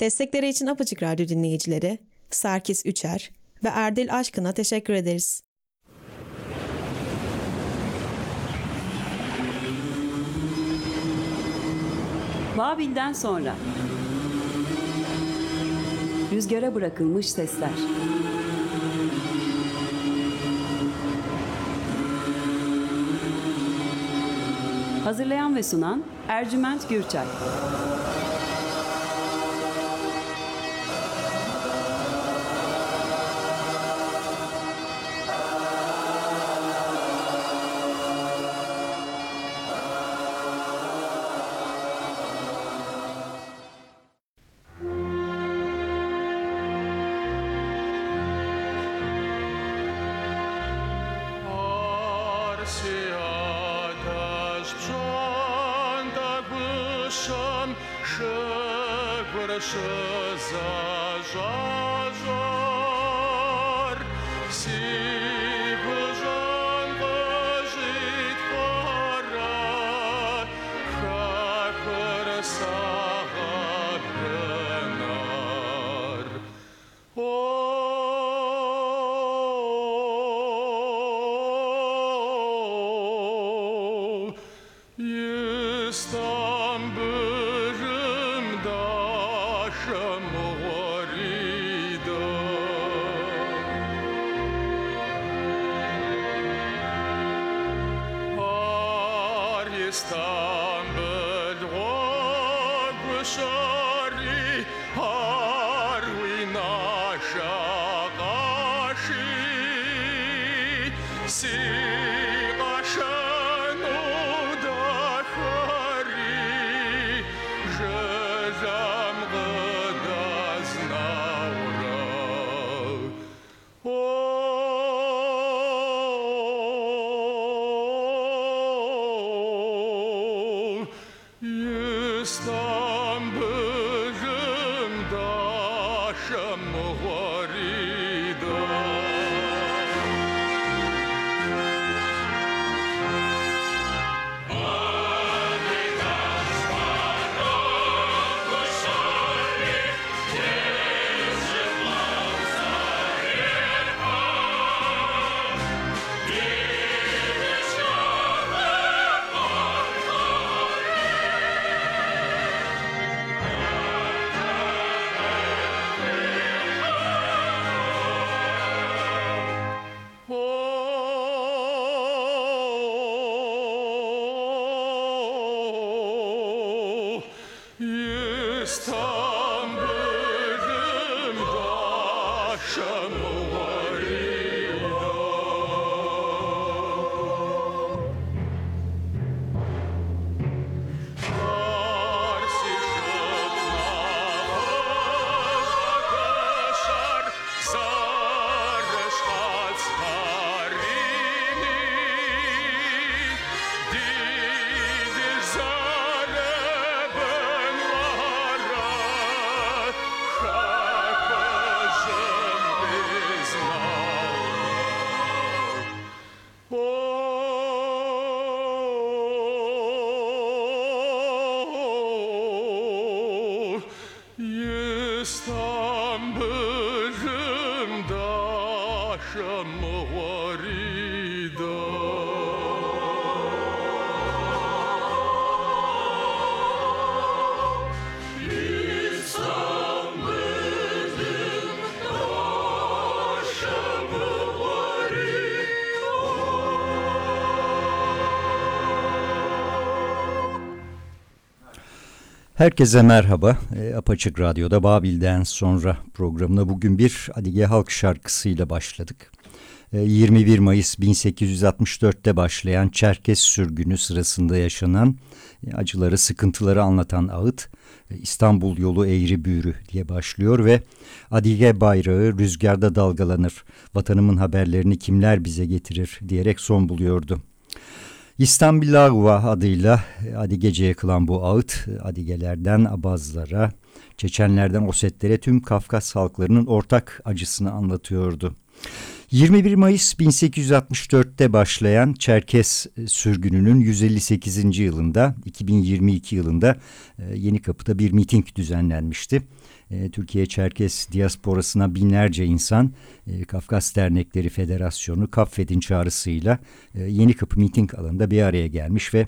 Destekleri için Apaçık Radyo dinleyicileri Sarkis Üçer ve Erdil Aşkın'a teşekkür ederiz. Babil'den sonra. Rüzgara bırakılmış sesler. Hazırlayan ve sunan Ercüment Gürçay vencer. Herkese merhaba. E, Apaçık Radyo'da Babil'den sonra programına bugün bir Adige Halk şarkısıyla başladık. E, 21 Mayıs 1864'te başlayan Çerkes sürgünü sırasında yaşanan e, acıları, sıkıntıları anlatan ağıt e, İstanbul yolu eğri büğrü diye başlıyor ve Adige bayrağı rüzgarda dalgalanır, vatanımın haberlerini kimler bize getirir diyerek son buluyordu. İstanbulagva adıyla e, Adige'ye yakılan bu ağıt e, Adigelerden Abazlara, Çeçenlerden Osetlere tüm Kafkas halklarının ortak acısını anlatıyordu. 21 Mayıs 1864'te başlayan Çerkes e, sürgününün 158. yılında 2022 yılında Yeni Kapı'da bir miting düzenlenmişti. E, Türkiye Çerkes diasporasına binlerce insan e, Kafkas Dernekleri Federasyonu Kaffet'in çağrısıyla e, Yeni Kapı miting alanında bir araya gelmiş ve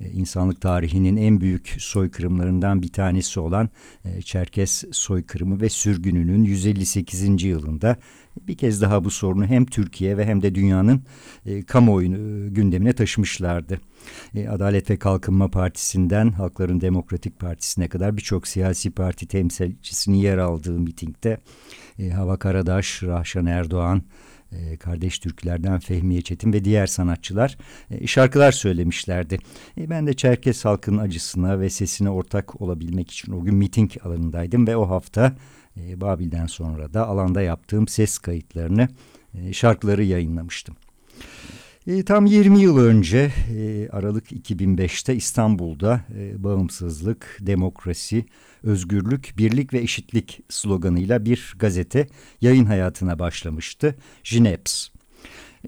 e, insanlık tarihinin en büyük soykırımlarından bir tanesi olan e, Çerkes soykırımı ve sürgününün 158. yılında bir kez daha bu sorunu hem Türkiye ve hem de dünyanın e, kamuoyunu e, gündemine taşımışlardı. E, Adalet ve Kalkınma Partisi'nden Halkların Demokratik Partisi'ne kadar birçok siyasi parti temsilcisinin yer aldığı mitingde e, Hava Karadaş, Rahşan Erdoğan, e, kardeş Türklerden Fehmiye Çetin ve diğer sanatçılar e, şarkılar söylemişlerdi. Ben de Çerkes halkının acısına ve sesine ortak olabilmek için o gün miting alanındaydım ve o hafta e, Babil'den sonra da alanda yaptığım ses kayıtlarını, e, şarkıları yayınlamıştım. E, tam 20 yıl önce e, Aralık 2005'te İstanbul'da e, bağımsızlık, demokrasi, özgürlük, birlik ve eşitlik sloganıyla bir gazete yayın hayatına başlamıştı. Jineps.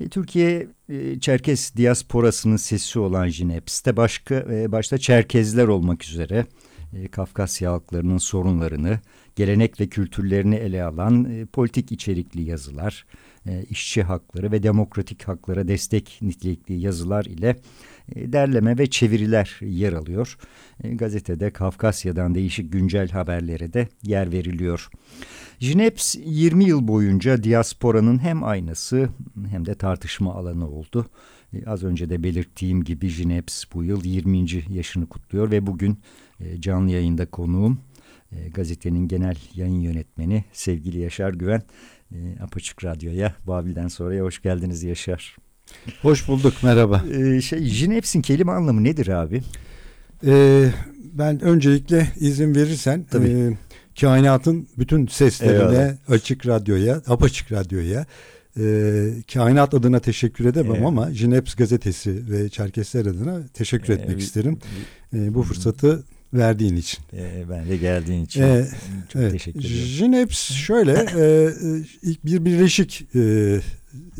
E, Türkiye e, Çerkez diasporasının sesi olan Jineps'te başka e, başta Çerkezler olmak üzere Kafkasya halklarının sorunlarını, gelenek ve kültürlerini ele alan e, politik içerikli yazılar, e, işçi hakları ve demokratik haklara destek nitelikli yazılar ile e, derleme ve çeviriler yer alıyor. E, gazetede Kafkasya'dan değişik güncel haberlere de yer veriliyor. Jineps 20 yıl boyunca diasporanın hem aynası hem de tartışma alanı oldu. E, az önce de belirttiğim gibi Jineps bu yıl 20. yaşını kutluyor ve bugün e, canlı yayında konuğum e, gazetenin genel yayın yönetmeni sevgili Yaşar Güven. E, Apaçık Radyo'ya Babil'den sonraya hoş geldiniz Yaşar. Hoş bulduk, merhaba. E, şey, Jineps'in kelime anlamı nedir abi? Ee, ben öncelikle izin verirsen Tabii. e, kainatın bütün seslerine, Eyvallah. açık radyoya, apaçık radyoya, e, kainat adına teşekkür edemem Evet. ama Jineps gazetesi ve Çerkesler adına teşekkür Ee, etmek bir- isterim. E, bu fırsatı verdiğin için. E, ben de geldiğin için Ee, çok Evet. teşekkür ediyorum. Jineps şöyle e, e, ilk bir birleşik e,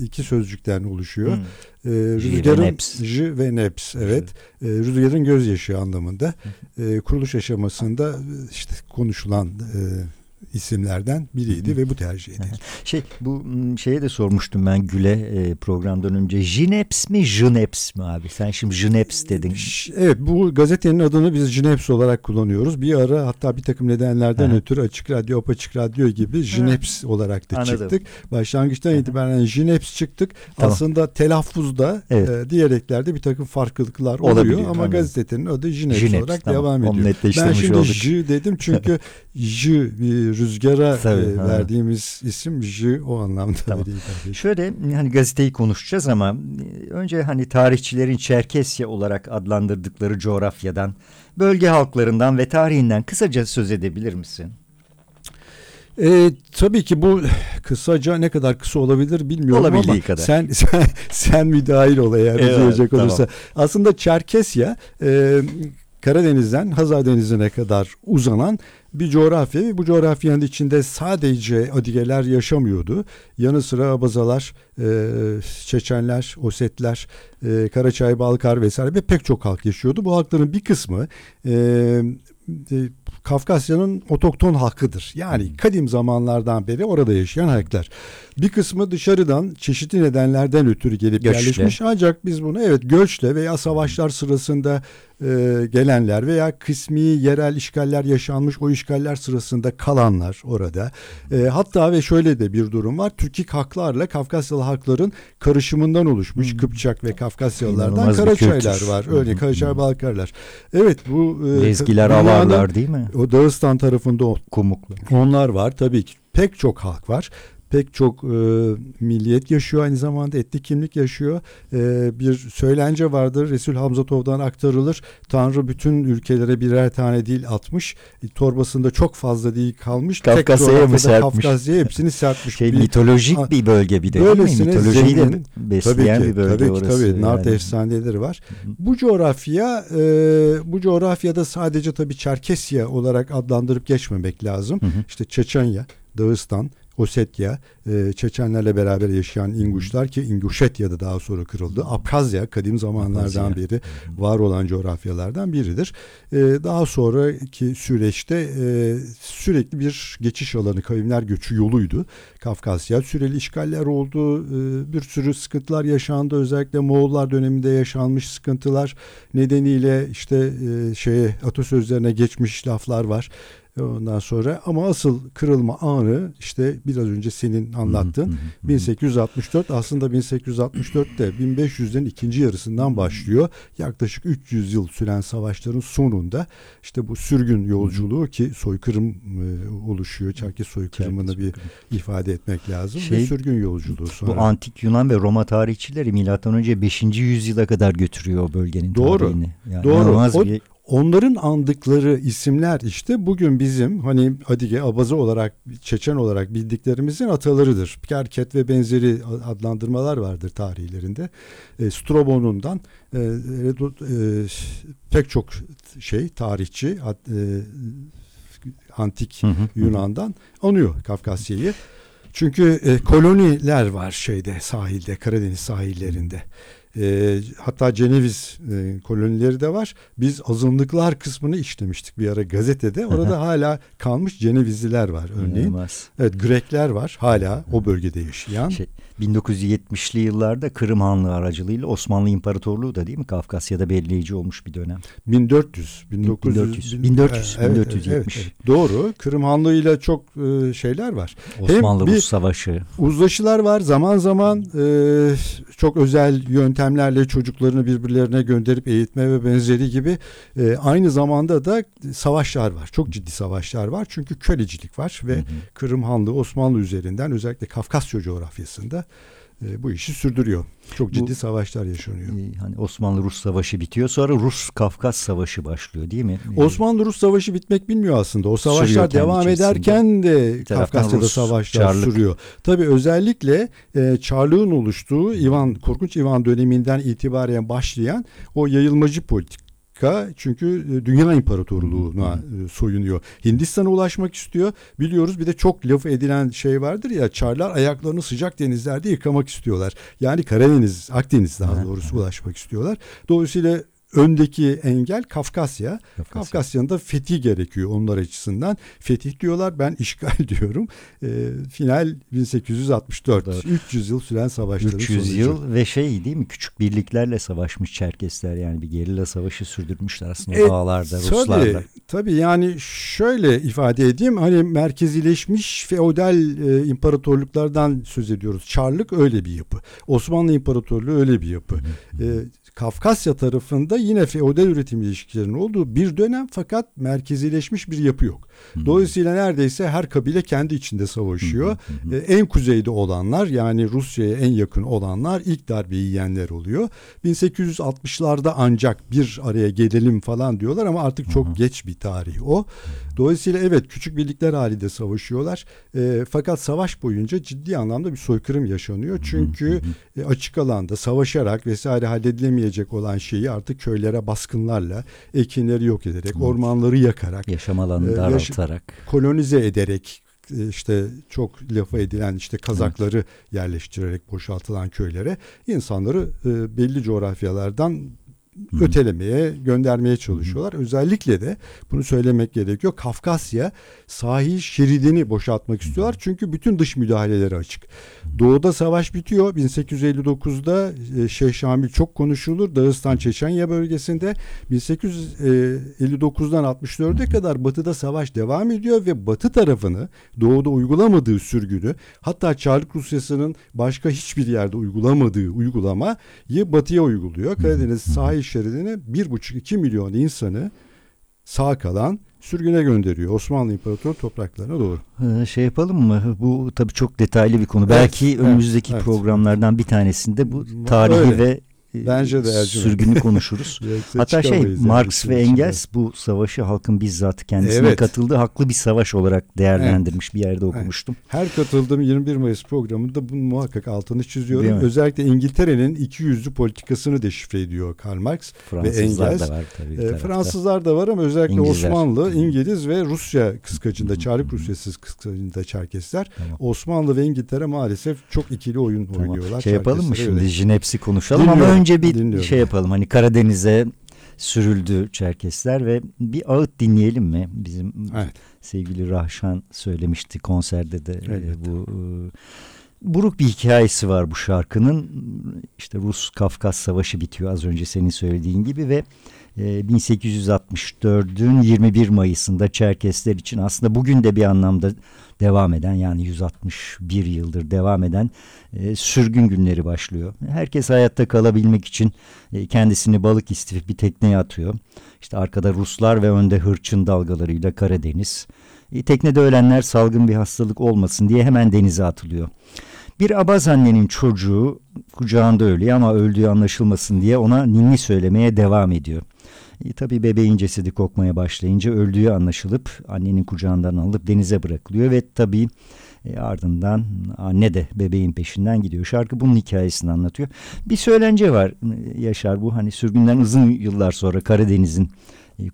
iki sözcükten oluşuyor. Hı. E, rüzgarın neps. J ve neps evet. E, rüzgarın gözyaşı anlamında. E, kuruluş aşamasında e, işte konuşulan e, isimlerden biriydi Hı hı. ve bu tercih edildi. Şey bu şeye de sormuştum ben Gül'e e, programdan önce. Jineps mi Jineps mi abi? Sen şimdi Jineps dedin. Evet bu gazetenin adını biz Jineps olarak kullanıyoruz. Bir ara hatta bir takım nedenlerden Hı. ötürü Açık Radyo, Apaçık Radyo gibi Jineps olarak da Anladım. çıktık. Başlangıçtan itibaren Jineps çıktık. Tamam. Aslında telaffuzda Evet. e, diyaleklerde bir takım farklılıklar oluyor ama anladım. gazetenin adı Jineps, Jineps, olarak tamam. devam ediyor. Ben şimdi olduk. J dedim çünkü J bir rüzgara Tabii, e, ha. verdiğimiz isim J o anlamda Tamam. Şöyle hani gazeteyi konuşacağız ama e, önce hani tarihçilerin Çerkesya olarak adlandırdıkları coğrafyadan, bölge halklarından ve tarihinden kısaca söz edebilir misin? E, tabii ki bu kısaca ne kadar kısa olabilir bilmiyorum Olabildiği ama kadar. sen sen sen müdahil ol eğer Evet, uzayacak tamam. olursa. Aslında Çerkesya e, Karadeniz'den Hazar Denizi'ne kadar uzanan bir coğrafya ve bu coğrafyanın içinde sadece Adigeler yaşamıyordu. Yanı sıra Abazalar, e, Çeçenler, Osetler, e, Karaçay, Balkar vesaire ve pek çok halk yaşıyordu. Bu halkların bir kısmı e, e, Kafkasya'nın otokton halkıdır. Yani kadim zamanlardan beri orada yaşayan halklar. Bir kısmı dışarıdan çeşitli nedenlerden ötürü gelip Göçle. yerleşmiş. Ancak biz bunu evet göçle veya savaşlar sırasında e, gelenler veya kısmi yerel işgaller yaşanmış o işgaller sırasında kalanlar orada. E, hatta ve şöyle de bir durum var. Türkik halklarla Kafkasyalı halkların karışımından oluşmuş Kıpçak ve Kafkasyalılardan İnanılmaz Karaçaylar var. Örneğin hı. Karaçay Balkarlar. Evet bu e, avarlar değil mi? o Dağıstan tarafında o- Kumuklu. onlar var tabii ki. Pek çok halk var. Pek çok e, milliyet yaşıyor aynı zamanda etnik kimlik yaşıyor. E, bir söylence vardır Resul Hamzatov'dan aktarılır. Tanrı bütün ülkelere birer tane dil atmış. E, torbasında çok fazla dil kalmış. Kafkasya'ya mı serpmiş? Kafkasya'ya hepsini serpmiş. Şey Bir- mitolojik A- bir bölge bir de değil mi? Böylesine Mitolojiyi de besleyen tabii ki, bir bölge tabii ki, orası. Tabii Nart yani. efsaneleri var. Bu coğrafya e, bu coğrafyada sadece tabii Çerkesya olarak adlandırıp geçmemek lazım. Hı hı. İşte Çeçenya, Dağıstan, Osetya, e, Çeçenlerle beraber yaşayan İnguşlar ki İnguşetya'da daha sonra kırıldı. Abkazya kadim zamanlardan Abkazya. beri var olan coğrafyalardan biridir. E, daha sonraki süreçte e, sürekli bir geçiş alanı, kavimler göçü yoluydu. Kafkasya süreli işgaller oldu, e, bir sürü sıkıntılar yaşandı. Özellikle Moğollar döneminde yaşanmış sıkıntılar nedeniyle işte e, şeye atasözlerine geçmiş laflar var. Ondan sonra ama asıl kırılma anı işte biraz önce senin anlattığın 1864 aslında 1864'te 1500'lerin ikinci yarısından başlıyor. Yaklaşık 300 yıl süren savaşların sonunda işte bu sürgün yolculuğu ki soykırım e, oluşuyor. Çerkes soykırımını bir ifade etmek lazım Şey, ve sürgün yolculuğu sonra. Bu antik Yunan ve Roma tarihçileri milattan önce 5. yüzyıla kadar götürüyor bölgenin Doğru. tarihini. Yani Doğru. O- bir Onların andıkları isimler işte bugün bizim hani Adige, Abaza olarak, Çeçen olarak bildiklerimizin atalarıdır. Kerket ve benzeri adlandırmalar vardır tarihlerinde. E, Strabon'undan e, e, pek çok şey tarihçi ad- e, antik hı, hı. Yunan'dan anıyor Kafkasya'yı. Çünkü e, koloniler var şeyde sahilde Karadeniz sahillerinde. E, hatta Ceneviz e, kolonileri de var. Biz azınlıklar kısmını işlemiştik bir ara gazetede. Orada hala kalmış Cenevizliler var örneğin. inanılmaz. Evet Grekler var hala o bölgede yaşayan. Şey, 1970'li yıllarda Kırım Hanlığı aracılığıyla Osmanlı İmparatorluğu da değil mi Kafkasya'da belirleyici olmuş bir dönem. 1400 1900 1400, 1400, Evet, 1470. evet, evet. Doğru. Kırım Hanlığı ile çok e, şeyler var. Osmanlı Rus Savaşı. Uzlaşılar var. Zaman zaman e, çok özel yöntemlerle çocuklarını birbirlerine gönderip eğitme ve benzeri gibi e, aynı zamanda da savaşlar var. Çok ciddi savaşlar var. Çünkü kölecilik var ve Kırım Hanlığı Osmanlı üzerinden özellikle Kafkasya coğrafyasında e, bu işi sürdürüyor. Çok ciddi Bu- savaşlar yaşanıyor. Ee, Hani Osmanlı Rus Savaşı bitiyor sonra Rus Kafkas Savaşı başlıyor değil mi? Ee, Osmanlı-Rus savaşı bitmek bilmiyor aslında. O Sürüyor savaşlar kendi devam ederken de Kafkasya'da Rus, savaşlar Çarlık. sürüyor. Tabii özellikle e, Çarlık'ın oluştuğu Ivan Korkunç Ivan döneminden itibaren başlayan o yayılmacı politika çünkü e, dünya imparatorluğuna e, soyunuyor. Hindistan'a ulaşmak istiyor. Biliyoruz bir de çok laf edilen şey vardır ya Çarlar ayaklarını sıcak denizlerde yıkamak istiyorlar. Yani Karadeniz, Akdeniz daha doğrusu ulaşmak istiyorlar. Dolayısıyla öndeki engel Kafkasya. Kafkasya. Kafkasya'nın da fethi gerekiyor onlar açısından. Fetih diyorlar ben işgal diyorum. E, final 1864. Doğru. 300 yıl süren savaşların 300 sonucu. yıl ve şey değil mi küçük birliklerle savaşmış Çerkesler yani bir gerilla savaşı sürdürmüşler aslında E, dağlarda Tabii, Ruslarla. tabii yani şöyle ifade edeyim hani merkezileşmiş feodal e, imparatorluklardan söz ediyoruz. Çarlık öyle bir yapı. Osmanlı İmparatorluğu öyle bir yapı. E, Kafkasya tarafında yine feodal üretim ilişkilerinin olduğu bir dönem fakat merkezileşmiş bir yapı yok. Dolayısıyla neredeyse her kabile kendi içinde savaşıyor. E, en kuzeyde olanlar yani Rusya'ya en yakın olanlar ilk darbeyi yiyenler oluyor. 1860'larda ancak bir araya gelelim falan diyorlar ama artık çok geç bir tarih o. Dolayısıyla evet küçük birlikler halinde savaşıyorlar. E, fakat savaş boyunca ciddi anlamda bir soykırım yaşanıyor. Çünkü e, açık alanda savaşarak vesaire halledilemeyecek olan şeyi artık köylere baskınlarla, ekinleri yok ederek, ormanları yakarak, Yaşam alanını Ee, yaş- daraltarak. kolonize ederek e, işte çok lafa edilen işte kazakları yerleştirerek boşaltılan köylere insanları e, belli coğrafyalardan ötelemeye, göndermeye çalışıyorlar. Özellikle de bunu söylemek gerekiyor. Kafkasya sahil şeridini boşaltmak istiyorlar. Çünkü bütün dış müdahaleleri açık. Doğuda savaş bitiyor. 1859'da e, Şeyh Şamil çok konuşulur. Dağıstan Çeçenya bölgesinde 1859'dan 64'e kadar batıda savaş devam ediyor ve batı tarafını doğuda uygulamadığı sürgünü hatta Çarlık Rusyası'nın başka hiçbir yerde uygulamadığı uygulamayı batıya uyguluyor. Karadeniz sahil şeridine 1,5-2 milyon insanı sağ kalan sürgüne gönderiyor Osmanlı İmparatorluğu topraklarına doğru. Ee, Şey yapalım mı? Bu tabii çok detaylı bir konu. Evet, Belki evet, önümüzdeki evet. programlardan bir tanesinde bu Öyle. tarihi ve e, Bence de Ercüment. sürgünü konuşuruz. Hatta şey yani Marx ve. Engels bu savaşı halkın bizzat kendisine Evet. katıldığı haklı bir savaş olarak değerlendirmiş bir yerde okumuştum. Her katıldığım 21 Mayıs programında bunun muhakkak altını çiziyorum. Özellikle İngiltere'nin iki yüzlü politikasını deşifre ediyor Karl Marx ve Fransızlar Engels. da var tabii. Ee, tarafta. Fransızlar da var ama özellikle İngilizler. Osmanlı, İngiliz ve Rusya kıskacında, Çarlık Rusyası kıskacında Çerkesler. Tamam. Osmanlı ve İngiltere maalesef çok ikili oyun Tamam. oynuyorlar. Şey yapalım mı şimdi? Jineps'i konuşalım ama Dinliyorum, önce bir dinliyorum. şey yapalım. Hani Karadeniz'e sürüldü Çerkesler ve bir ağıt dinleyelim mi? Bizim Evet. sevgili Rahşan söylemişti konserde de e, Elbette. bu e, buruk bir hikayesi var bu şarkının. İşte Rus-Kafkas Savaşı bitiyor az önce senin söylediğin gibi ve e, 1864'ün 21 Mayıs'ında Çerkesler için aslında bugün de bir anlamda devam eden yani 161 yıldır devam eden e, sürgün günleri başlıyor. Herkes hayatta kalabilmek için e, kendisini balık istifip bir tekneye atıyor. İşte arkada Ruslar ve önde hırçın dalgalarıyla Karadeniz. E, teknede ölenler salgın bir hastalık olmasın diye hemen denize atılıyor. Bir abaz annenin çocuğu kucağında ölüyor ama öldüğü anlaşılmasın diye ona ninni söylemeye devam ediyor. E, tabii bebeğin cesedi kokmaya başlayınca öldüğü anlaşılıp annenin kucağından alınıp denize bırakılıyor ve tabii e, ardından anne de bebeğin peşinden gidiyor. Şarkı bunun hikayesini anlatıyor. Bir söylence var e, Yaşar bu hani sürgünden uzun yıllar sonra Karadeniz'in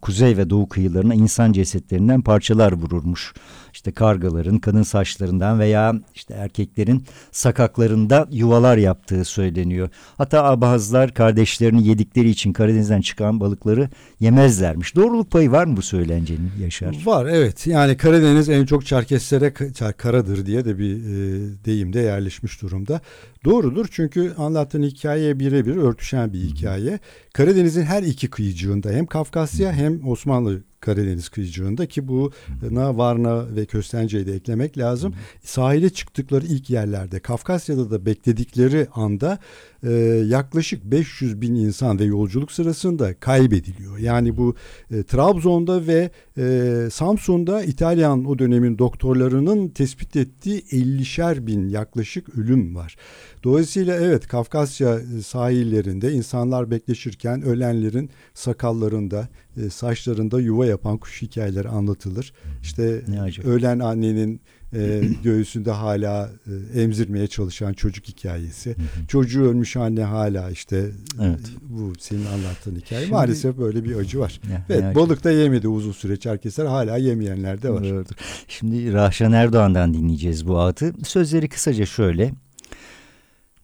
kuzey ve doğu kıyılarına insan cesetlerinden parçalar vururmuş. İşte kargaların kadın saçlarından veya işte erkeklerin sakaklarında yuvalar yaptığı söyleniyor. Hatta bazılar kardeşlerini yedikleri için Karadeniz'den çıkan balıkları yemezlermiş. Doğruluk payı var mı bu söylencenin Yaşar? Var evet yani Karadeniz en çok Çerkeslere ka- karadır diye de bir e, deyimde yerleşmiş durumda. Doğrudur çünkü anlattığın hikayeye birebir örtüşen bir hikaye. Karadeniz'in her iki kıyıcığında hem Kafkasya hem Osmanlı Karadeniz kıyıcığında ki bu na Varna ve Köstence'yi de eklemek lazım. Sahile çıktıkları ilk yerlerde Kafkasya'da da bekledikleri anda e, yaklaşık 500 bin insan ve yolculuk sırasında kaybediliyor. Yani bu e, Trabzon'da ve e, Samsun'da İtalyan o dönemin doktorlarının tespit ettiği 50'şer bin yaklaşık ölüm var. Dolayısıyla evet Kafkasya e, sahillerinde insanlar bekleşirken ölenlerin sakallarında, e, saçlarında yuva yapan kuş hikayeleri anlatılır. İşte ölen annenin e, göğsünde hala e, emzirmeye çalışan çocuk hikayesi. Çocuğu ölmüş anne hala işte e, Evet. bu senin anlattığın hikaye. Şimdi- Maalesef böyle bir acı var. Ya, Evet balık da yemedi uzun süre Çerkesler hala yemeyenler de var. Doğrudur. Şimdi Rahşan Erdoğan'dan dinleyeceğiz bu ağıtı. Sözleri kısaca şöyle.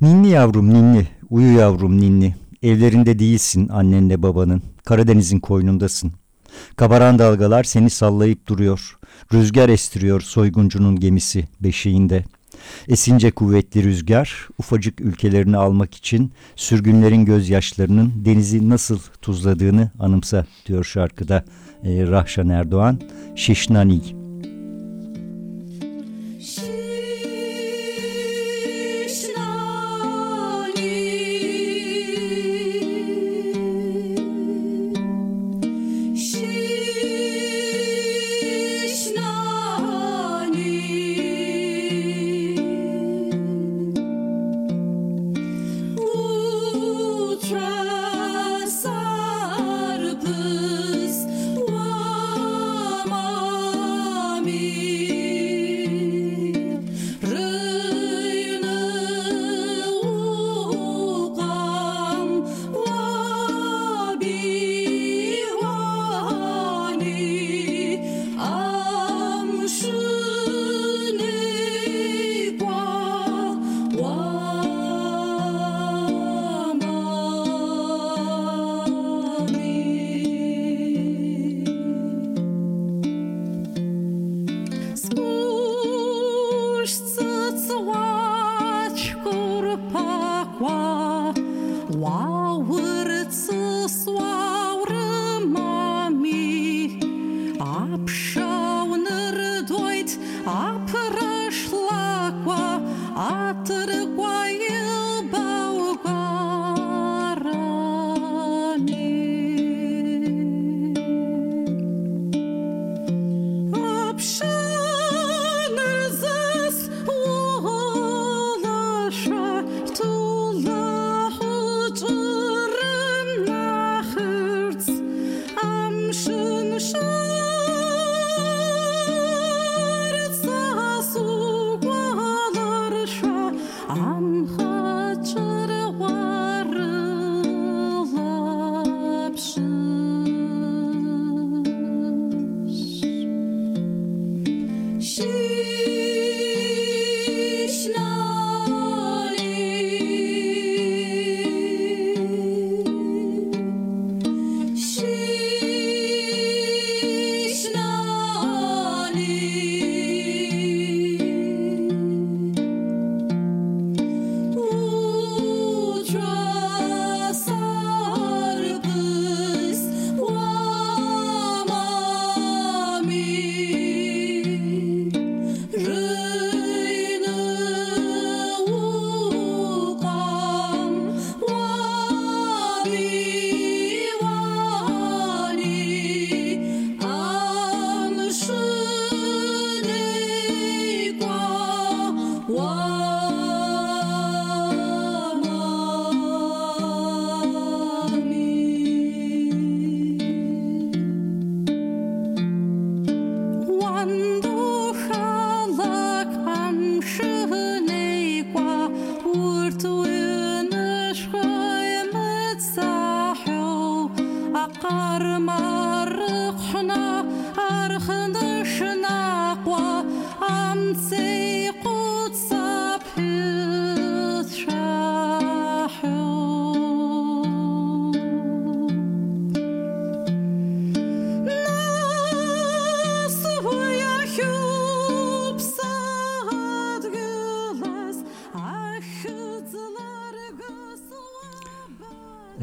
Ninni yavrum ninni, uyu yavrum ninni. Evlerinde değilsin annenle babanın. Karadeniz'in koynundasın. Kabaran dalgalar seni sallayıp duruyor. Rüzgar estiriyor soyguncunun gemisi beşiğinde. Esince kuvvetli rüzgar ufacık ülkelerini almak için sürgünlerin gözyaşlarının denizi nasıl tuzladığını anımsa diyor şarkıda e, Rahşan Erdoğan. Şişnani.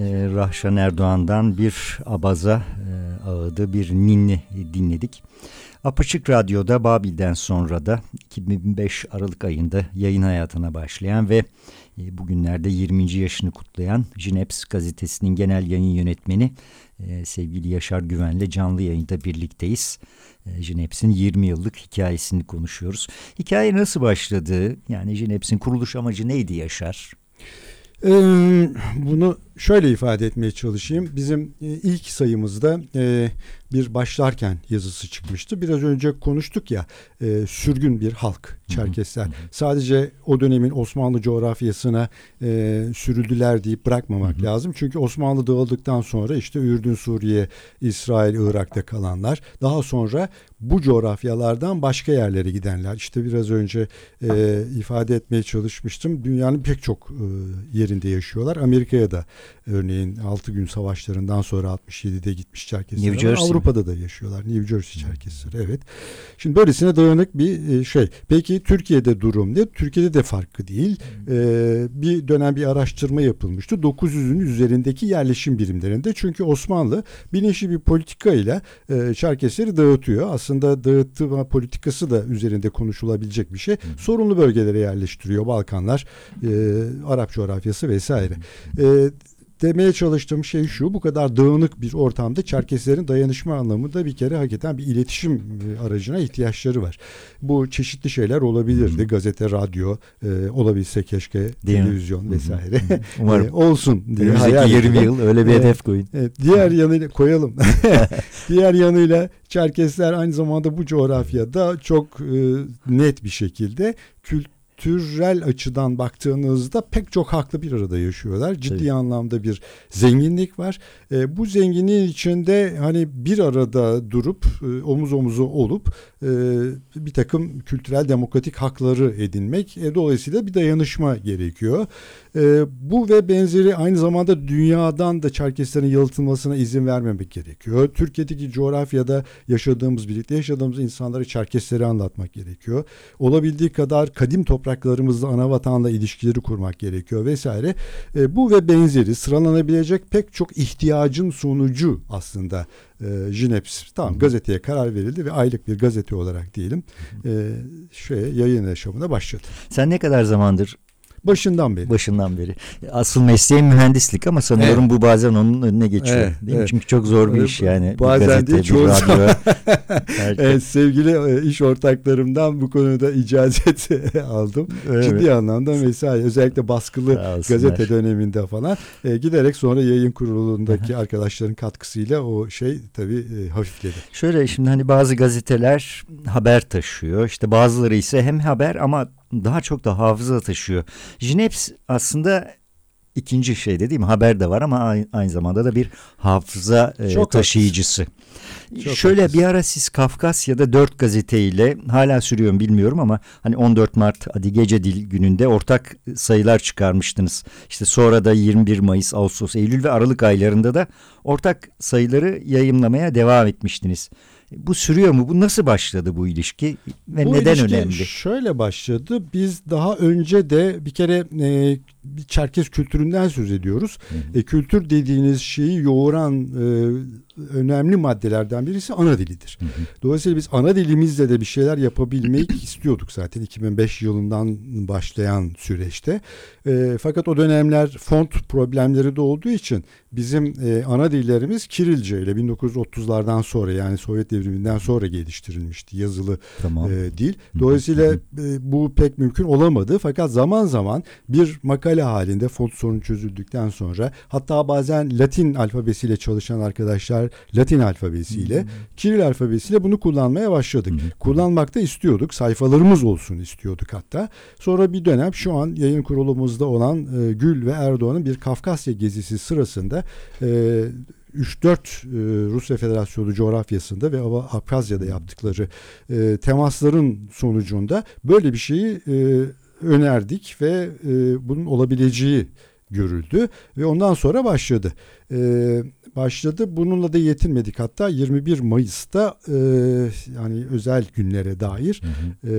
Ee, Rahşan Erdoğan'dan bir abaza e, ağıdı bir ninni dinledik. Apaçık Radyo'da Babil'den sonra da 2005 Aralık ayında yayın hayatına başlayan ve e, bugünlerde 20. yaşını kutlayan Jineps gazetesinin genel yayın yönetmeni e, sevgili Yaşar Güven'le canlı yayında birlikteyiz. E, Jineps'in 20 yıllık hikayesini konuşuyoruz. Hikaye nasıl başladı? Yani Jineps'in kuruluş amacı neydi Yaşar? Bunu şöyle ifade etmeye çalışayım. Bizim ilk sayımızda bir başlarken yazısı çıkmıştı. Biraz önce konuştuk ya e, sürgün bir halk Çerkesler. Sadece o dönemin Osmanlı coğrafyasına e, sürüldüler deyip bırakmamak lazım. Çünkü Osmanlı dağıldıktan sonra işte Ürdün, Suriye, İsrail, Irak'ta kalanlar. Daha sonra bu coğrafyalardan başka yerlere gidenler. İşte biraz önce e, ifade etmeye çalışmıştım. Dünyanın pek çok e, yerinde yaşıyorlar. Amerika'ya da örneğin 6 gün savaşlarından sonra 67'de gitmiş Çerkesler. New Jersey mi? Avrupa'da da yaşıyorlar. New Jersey Çerkesleri evet. Şimdi böylesine dağınık bir e, şey. Peki Türkiye'de durum ne? Türkiye'de de farklı değil. Ee, bir dönem bir araştırma yapılmıştı. 900'ün üzerindeki yerleşim birimlerinde. Çünkü Osmanlı bilinçli bir politika ile e, Çerkesleri dağıtıyor. Aslında dağıtma politikası da üzerinde konuşulabilecek bir şey. Sorunlu bölgelere yerleştiriyor. Balkanlar, e, Arap coğrafyası vesaire. E, demeye çalıştığım şey şu bu kadar dağınık bir ortamda Çerkeslerin dayanışma anlamında bir kere hakikaten bir iletişim e, aracına ihtiyaçları var. Bu çeşitli şeyler olabilirdi. Gazete, radyo e, olabilse keşke Değil mi? televizyon vesaire Umarım e, olsun diye hayal 20 ediyorum. yıl öyle bir Evet. hedef koyun. Evet, diğer yanıyla koyalım. diğer yanıyla Çerkesler aynı zamanda bu coğrafyada çok e, net bir şekilde kültürel açıdan baktığınızda pek çok haklı bir arada yaşıyorlar. Ciddi Tabii. anlamda bir zenginlik var. E, bu zenginliğin içinde hani bir arada durup e, omuz omuzu olup e, bir takım kültürel demokratik hakları edinmek. E, dolayısıyla bir dayanışma gerekiyor. E, bu ve benzeri aynı zamanda dünyadan da Çerkeslerin yalıtılmasına izin vermemek gerekiyor. Türkiye'deki coğrafyada yaşadığımız, birlikte yaşadığımız insanlara Çerkesleri anlatmak gerekiyor. Olabildiği kadar kadim topraklarımızla, ana vatanla ilişkileri kurmak gerekiyor vesaire. E, bu ve benzeri sıralanabilecek pek çok ihtiyacın sonucu aslında e, Jineps. Tamam gazeteye karar verildi ve aylık bir gazete olarak diyelim e, şeye, yayın yaşamına başladı. Sen ne kadar zamandır Başından beri. başından beri? Asıl mesleğin mühendislik ama sanıyorum bu bazen onun önüne geçiyor. Evet, değil mi? evet. Çünkü çok zor bir Ee, iş yani. bazen gazete, değil, çoğu radyo. Evet, sevgili e, iş ortaklarımdan bu konuda icazet aldım. Evet. Ciddi anlamda mesai özellikle baskılı gazete döneminde falan e, giderek sonra yayın kurulundaki arkadaşların katkısıyla o şey tabii e, hafifledi. Şöyle şimdi hani bazı gazeteler haber taşıyor. İşte bazıları ise hem haber ama daha çok da hafıza taşıyor. Jineps aslında ikinci şeyde değil mi? Haber de var ama ay- aynı zamanda da bir hafıza e, Çok taşıyıcısı. Çok Şöyle haklısın. bir ara siz Kafkasya'da dört gazeteyle hala sürüyor mu bilmiyorum ama hani 14 Mart Hadi Gece Dil gününde ortak sayılar çıkarmıştınız. İşte sonra da 21 Mayıs, Ağustos, Eylül ve Aralık aylarında da ortak sayıları yayımlamaya devam etmiştiniz. Bu sürüyor mu? Bu nasıl başladı bu ilişki ve Bu neden ilişki önemli? Şöyle başladı. Biz daha önce de bir kere e, bir Çerkes kültüründen söz ediyoruz. E, kültür dediğiniz şeyi yoğuran e, önemli maddelerden birisi ana dilidir. Dolayısıyla biz ana dilimizle de bir şeyler yapabilmek istiyorduk zaten 2005 yılından başlayan süreçte. E, fakat o dönemler font problemleri de olduğu için bizim e, ana dillerimiz Kirilce ile 1930'lardan sonra yani Sovyet devriminden sonra geliştirilmişti yazılı Tamam. e, dil. Dolayısıyla e, bu pek mümkün olamadı. Fakat zaman zaman bir makale halinde font sorunu çözüldükten sonra hatta bazen Latin alfabesiyle çalışan arkadaşlar Latin alfabesiyle Kiril alfabesiyle bunu kullanmaya başladık. Kullanmak da istiyorduk. Sayfalarımız olsun istiyorduk hatta. Sonra bir dönem şu an yayın kurulumuzda olan e, Gül ve Erdoğan'ın bir Kafkasya gezisi sırasında e, 3-4 e, Rusya Federasyonu coğrafyasında ve Abkazya'da yaptıkları e, temasların sonucunda böyle bir şeyi e, önerdik ve e, bunun olabileceği görüldü ve ondan sonra başladı. E, başladı. Bununla da yetinmedik. Hatta 21 Mayıs'ta e, yani özel günlere dair e,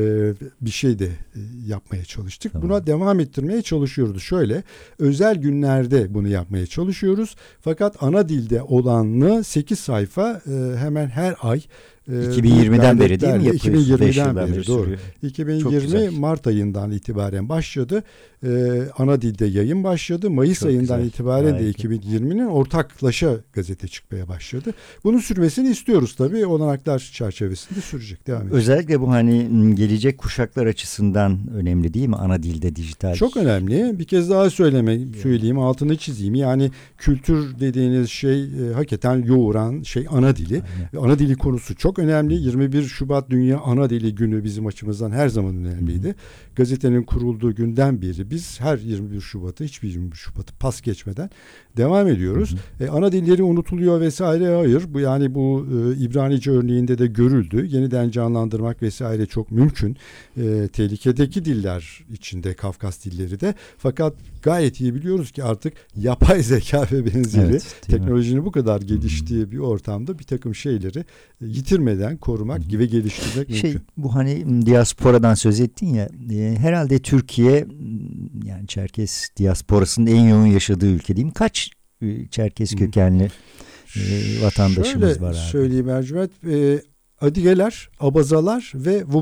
bir şey de e, yapmaya çalıştık. Tamam. Buna devam ettirmeye çalışıyoruz. Şöyle özel günlerde bunu yapmaya çalışıyoruz. Fakat ana dilde olanı 8 sayfa e, hemen her ay e, 2020'den beri değil mi yapıyorsunuz? Beş 2020'den yıldan beri beri doğru. sürüyor. 2020 güzel. Mart ayından itibaren başladı. Ee, ana dilde yayın başladı. Mayıs Çok ayından güzel. itibaren de Harika. 2020'nin ortaklaşa gazete çıkmaya başladı. Bunun sürmesini istiyoruz tabii. Olanaklar çerçevesinde sürecek. Devam edecek. Özellikle bu hani gelecek kuşaklar açısından önemli değil mi? Ana dilde dijital. Çok önemli. Bir kez daha söyleme söyleyeyim, altını çizeyim. Yani kültür dediğiniz şey e, hakikaten yoğuran şey ana dili. Ve Ana dili konusu çok önemli. 21 Şubat Dünya Ana Dili Günü bizim açımızdan her zaman önemliydi. Gazetenin kurulduğu günden beri biz her 21 Şubat'ı hiçbir 21 Şubat'ı pas geçmeden devam ediyoruz. E, ana dilleri unutuluyor vesaire hayır. Bu yani bu e, İbranice örneğinde de görüldü. Yeniden canlandırmak vesaire çok mümkün. E, tehlikedeki diller içinde Kafkas dilleri de. Fakat gayet iyi biliyoruz ki artık yapay zeka ve benzeri Evet, teknolojinin bu kadar geliştiği bir ortamda bir takım şeyleri e, yitirmeden korumak ve geliştirmek Şey mümkün. bu hani diasporadan söz ettin ya e, herhalde Türkiye yani Çerkes diasporasının en yoğun yaşadığı ülke mi? Kaç e, Çerkes kökenli e, vatandaşımız Şöyle var abi? söyleyeyim Ercüment. E, Adigeler, Abazalar ve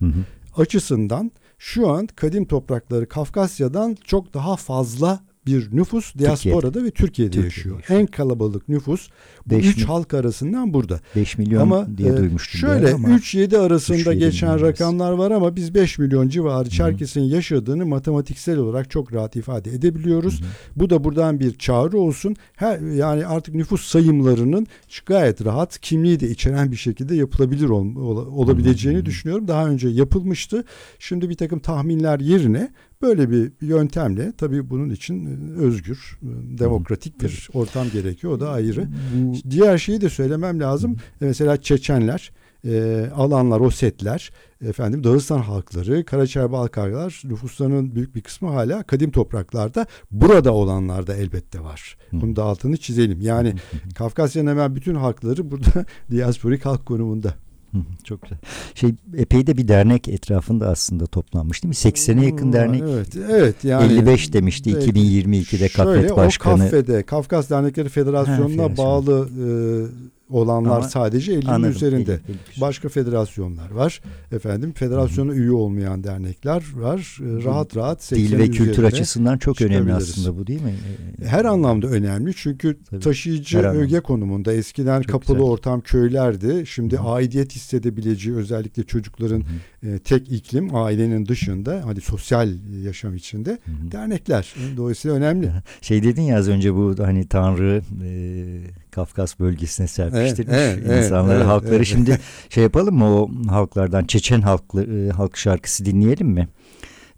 Hı hı. açısından şu an kadim toprakları Kafkasya'dan çok daha fazla bir nüfus diasporada ve Türkiye'de, Türkiye'de yaşıyor. yaşıyor. En kalabalık nüfus bu Beş üç mi- halk arasından burada. 5 milyon ama diye e, duymuştum. şöyle ara ama 3-7 arasında 3-7 geçen rakamlar var ama biz 5 milyon civarı Çerkes'in yaşadığını matematiksel olarak çok rahat ifade edebiliyoruz. Bu da buradan bir çağrı olsun. Her, yani artık nüfus sayımlarının gayet rahat kimliği de içeren bir şekilde yapılabilir ol, ola- olabileceğini düşünüyorum. Daha önce yapılmıştı. Şimdi bir takım tahminler yerine böyle bir yöntemle tabii bunun için e, özgür, e, demokratik bir ortam gerekiyor. O da ayrı. bu Diğer şeyi de söylemem lazım. E, Mesela Çeçenler, e, Alanlar, Osetler, efendim Dağıstan halkları, Karaçay Balkarlar nüfuslarının büyük bir kısmı hala kadim topraklarda. Burada olanlar da elbette var. Bunu da altını çizelim. Yani Kafkasya'nın hemen bütün halkları burada diasporik halk konumunda. Çok güzel. Şey epey de bir dernek etrafında aslında toplanmış değil mi? 80'e yakın Hmm, dernek. Evet, evet yani 55 demişti Evet. 2022'de Şöyle Kafet Başkanı. o Kafede, Kafkas Dernekleri Federasyonu'na Ha, federasyon. bağlı e, olanlar Ama sadece 50'nin Anladım, üzerinde. 50, 50 küsur. Başka federasyonlar var. Efendim federasyona üye olmayan dernekler var. Ee, Rahat rahat 80'in Dil ve kültür açısından çok önemli aslında bu değil mi? Ee, Her anlamda önemli çünkü Tabii, taşıyıcı anlamda. öge konumunda eskiden Çok kapalı güzel. ortam köylerdi. Şimdi aidiyet hissedebileceği özellikle çocukların e, tek iklim ailenin dışında hani sosyal yaşam içinde dernekler. Dolayısıyla önemli. Şey dedin ya az önce bu hani Tanrı e, Kafkas bölgesine serpiştirmiş Evet, evet, insanları, evet, halkları. evet. Şimdi şey yapalım mı o halklardan Çeçen halklı, e, halk şarkısı dinleyelim mi?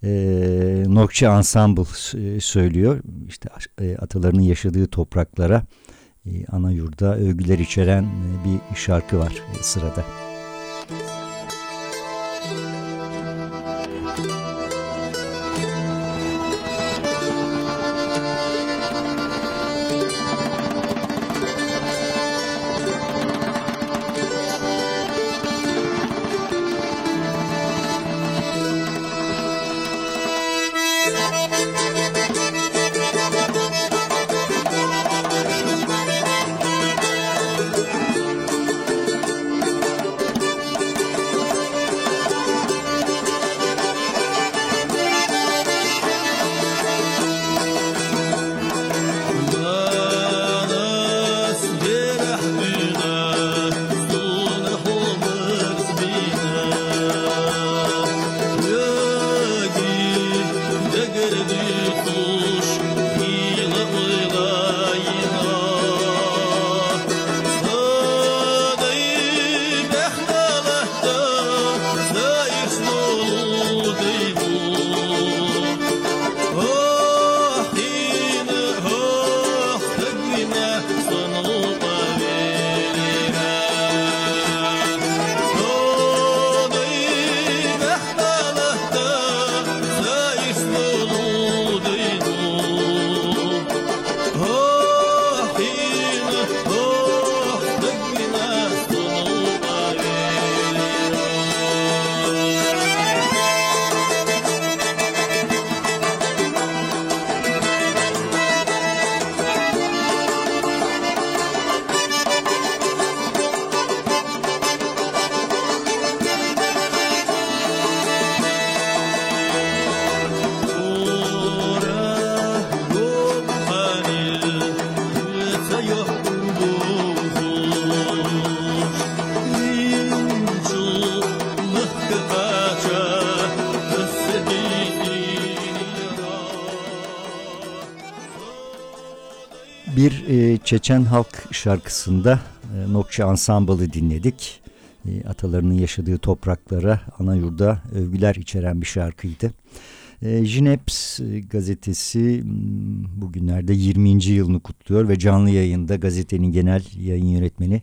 E, Nokçe Ensemble e, söylüyor. İşte e, atalarının yaşadığı topraklara e, ana yurda övgüler içeren e, bir şarkı var e, sırada. Çeçen halk şarkısında e, Nokça Ensemble'ı dinledik. E, atalarının yaşadığı topraklara, ana yurda övgüler içeren bir şarkıydı. E, Jineps gazetesi m, bugünlerde 20. yılını kutluyor ve canlı yayında gazetenin genel yayın yönetmeni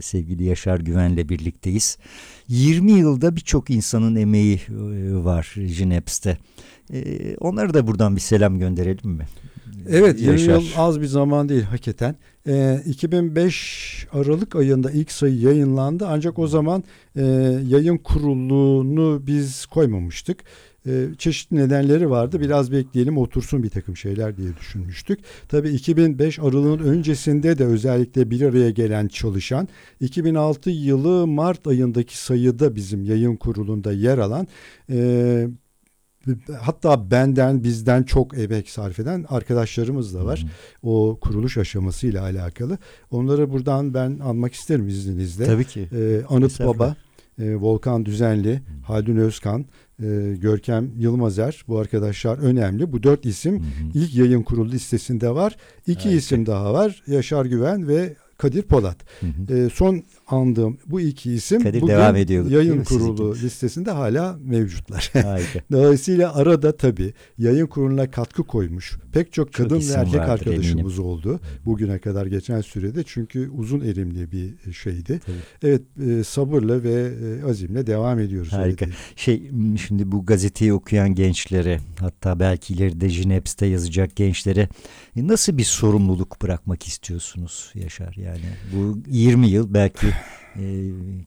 sevgili Yaşar Güven'le birlikteyiz. 20 yılda birçok insanın emeği var Jineps'te. Onlara da buradan bir selam gönderelim mi? Evet 20 Yaşar. yıl az bir zaman değil hakikaten. Ee, 2005 Aralık ayında ilk sayı yayınlandı ancak o zaman e, yayın kurulunu biz koymamıştık. E, çeşitli nedenleri vardı. Biraz bekleyelim otursun bir takım şeyler diye düşünmüştük. Tabii 2005 Aralık'ın öncesinde de özellikle bir araya gelen çalışan 2006 yılı Mart ayındaki sayıda bizim yayın kurulunda yer alan e, hatta benden bizden çok emek sarf eden arkadaşlarımız da var. O kuruluş aşamasıyla alakalı. Onları buradan ben anmak isterim izninizle. Tabii ki. Ee, Anıt Estağfurullah. Baba, e, Volkan Düzenli, Haldun Özkan, e, Görkem Yılmazer bu arkadaşlar önemli. Bu dört isim ilk yayın kurulu listesinde var. İki Harika. isim daha var. Yaşar Güven ve Kadir Polat. E, son andığım bu iki isim Kadir bugün devam değil yayın mi sizin kurulu listesinde hala mevcutlar. Dolayısıyla arada tabii yayın kuruluna katkı koymuş pek çok Çok kadın ve isim erkek vardır arkadaşımız oldu bugüne kadar geçen sürede çünkü uzun erimli bir şeydi. Tabii. Evet e, sabırla ve e, azimle devam ediyoruz. Harika. Şey şimdi bu gazeteyi okuyan gençlere hatta belki ileride Jineps'te yazacak gençlere e, nasıl bir sorumluluk bırakmak istiyorsunuz Yaşar? Yani bu 20 yıl belki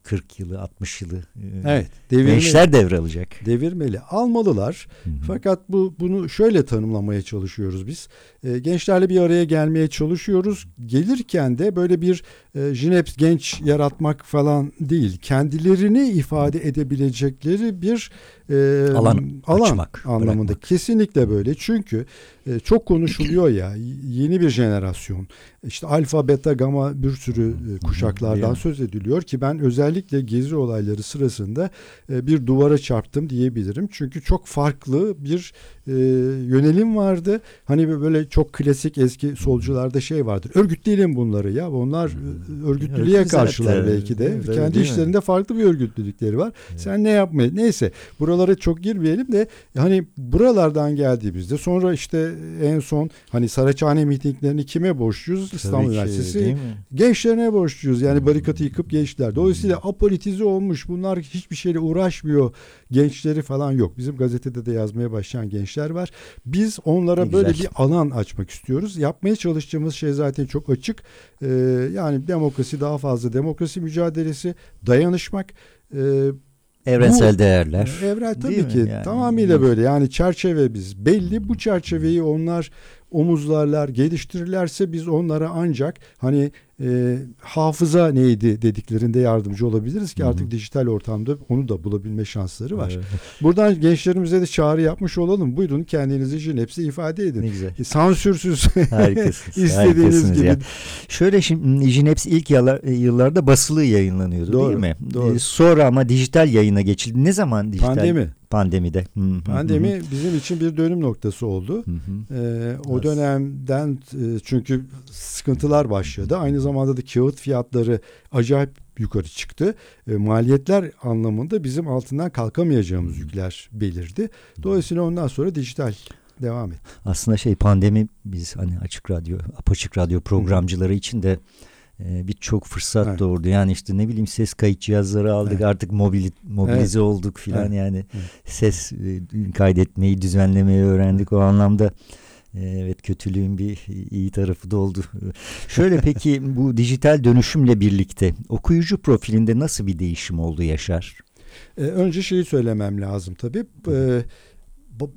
40 yılı 60 yılı e, Evet. Devirmeli, gençler devralacak. devirmeli. Almalılar. Fakat bu bunu şöyle tanımlamaya çalışıyoruz biz. E, gençlerle bir araya gelmeye çalışıyoruz. Gelirken de böyle bir e, Jineps genç yaratmak falan değil. Kendilerini ifade edebilecekleri bir e, Alan alan açmak, anlamında. bırakmak. Kesinlikle böyle. Çünkü e, çok konuşuluyor ya yeni bir jenerasyon. İşte alfa, beta, gamma bir sürü e, kuşaklardan söz ediliyor ki ben özellikle gezi olayları sırasında e, bir duvara çarptım diyebilirim. Çünkü çok farklı bir e, yönelim vardı. Hani böyle çok klasik eski solcularda şey vardır. Örgütleyelim bunları ya. Onlar e, örgütlülüğe Örgütlü karşılar zaten. belki de. Evet, Kendi değil mi? işlerinde farklı bir örgütlülükleri var. Sen ne yapmayı neyse buralara çok girmeyelim de hani buralardan geldiğimizde sonra işte en son hani Saraçhane mitinglerini kime borçluyuz? İstanbul Üniversitesi gençlerine borçluyuz. Yani barikatı yıkıp gençler. Dolayısıyla apolitize olmuş. Bunlar hiçbir şeyle uğraşmıyor. Gençleri falan yok. Bizim gazetede de yazmaya başlayan gençler var. Biz onlara Ne böyle güzel. bir alan açmak istiyoruz. Yapmaya çalıştığımız şey zaten çok açık. Ee, yani demokrasi daha fazla demokrasi mücadelesi, dayanışmak. Ee, Evrensel Bu- değerler. Evren tabii Değil ki Yani- tamamıyla böyle yani çerçeve biz belli bu çerçeveyi onlar omuzlarlar geliştirirlerse biz onlara ancak hani e, hafıza neydi dediklerinde yardımcı olabiliriz ki artık dijital ortamda onu da bulabilme şansları var. Evet. Buradan gençlerimize de çağrı yapmış olalım. Buyurun kendinizi Jineps'e ifade edin. Ne güzel. E, Sansürsüz Harikasınız. istediğiniz harikasınız gibi. ya. Şöyle şimdi Jineps ilk yıllar, yıllarda basılı yayınlanıyordu Doğru, değil mi? doğru. Ee, Sonra ama dijital yayına geçildi. Ne zaman dijital? Pandemi. Pandemide. Pandemi bizim için bir dönüm noktası oldu. Ee, o dönemden e, çünkü sıkıntılar başladı. Aynı zamanda da kağıt fiyatları acayip yukarı çıktı. E, maliyetler anlamında bizim altından kalkamayacağımız yükler belirdi. Dolayısıyla ondan sonra dijital devam etti. Aslında şey pandemi biz hani açık radyo, apaçık radyo programcıları için de birçok fırsat Evet. doğurdu. Yani işte ne bileyim ses kayıt cihazları aldık Evet. artık mobil, mobilize olduk filan Evet. yani ses e, kaydetmeyi, düzenlemeyi öğrendik o anlamda. e, Evet kötülüğün bir iyi tarafı da oldu. Şöyle peki bu dijital dönüşümle birlikte okuyucu profilinde nasıl bir değişim oldu Yaşar? E, önce şeyi söylemem lazım tabii. E, bu-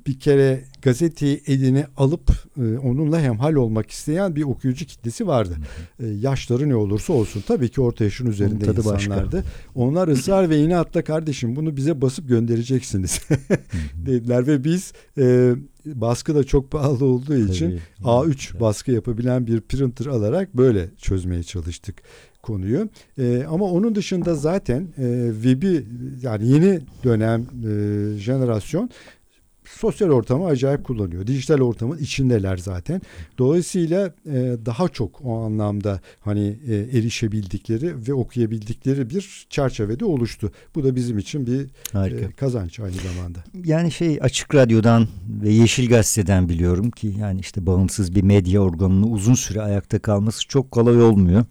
bir kere gazeteyi eline alıp e, onunla hemhal olmak isteyen bir okuyucu kitlesi vardı. E, yaşları ne olursa olsun tabii ki orta yaşın üzerinde tadı başka. insanlardı. Onlar ısrar ve inatla kardeşim bunu bize basıp göndereceksiniz dediler ve biz e, baskı da çok pahalı olduğu için Tabii. A3 baskı yapabilen bir printer alarak böyle çözmeye çalıştık konuyu. E, ama onun dışında zaten e, web'i yani yeni dönem e, jenerasyon sosyal ortamı acayip kullanıyor. Dijital ortamın içindeler zaten. Dolayısıyla e, daha çok o anlamda hani e, erişebildikleri ve okuyabildikleri bir çerçevede oluştu. Bu da bizim için bir Harika. e, kazanç aynı zamanda. Yani şey Açık Radyo'dan ve Yeşil Gazete'den biliyorum ki yani işte bağımsız bir medya organının uzun süre ayakta kalması çok kolay olmuyor.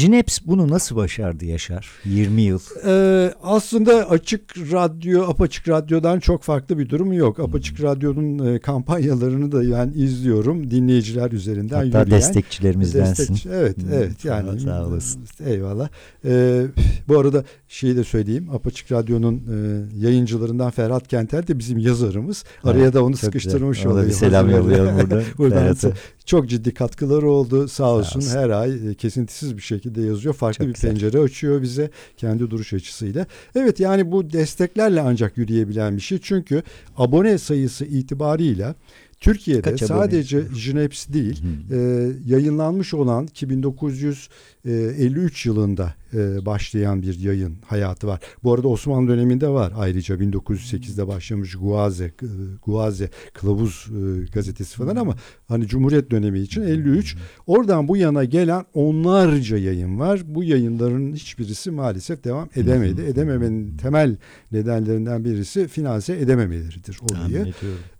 Jineps bunu nasıl başardı Yaşar? 20 yıl. Ee, aslında açık radyo, apaçık radyodan çok farklı bir durum yok. Apaçık radyonun e, kampanyalarını da ben izliyorum dinleyiciler üzerinden Hatta yürüyen. destekçilerimizdensin. Destekçi- evet, Hmm, evet. Yani sağ olasın. Eyvallah. Ee, bu arada şeyi de söyleyeyim. Apaçık Radyo'nun e, yayıncılarından Ferhat Kentel de bizim yazarımız. Araya da onu sıkıştırmış da bir selam yollayalım burada. Buradan Ferhat'a. Çok ciddi katkıları oldu. Sağ olsun, olsun. her ay e, kesintisiz bir şekilde yazıyor. Farklı Çok bir güzel. pencere açıyor bize kendi duruş açısıyla. Evet yani bu desteklerle ancak yürüyebilen bir şey. Çünkü abone sayısı itibarıyla Türkiye'de Kaç sadece Jineps değil e, yayınlanmış olan 1953 yılında e, başlayan bir yayın hayatı var. Bu arada Osmanlı döneminde var ayrıca 1908'de başlamış Guaze, e, Guaze Kılavuz e, gazetesi falan ama hani Cumhuriyet dönemi için 53. Oradan bu yana gelen onlarca yayın var. Bu yayınların hiçbirisi maalesef devam edemedi. Edememenin temel nedenlerinden birisi finanse edememeleridir olayı.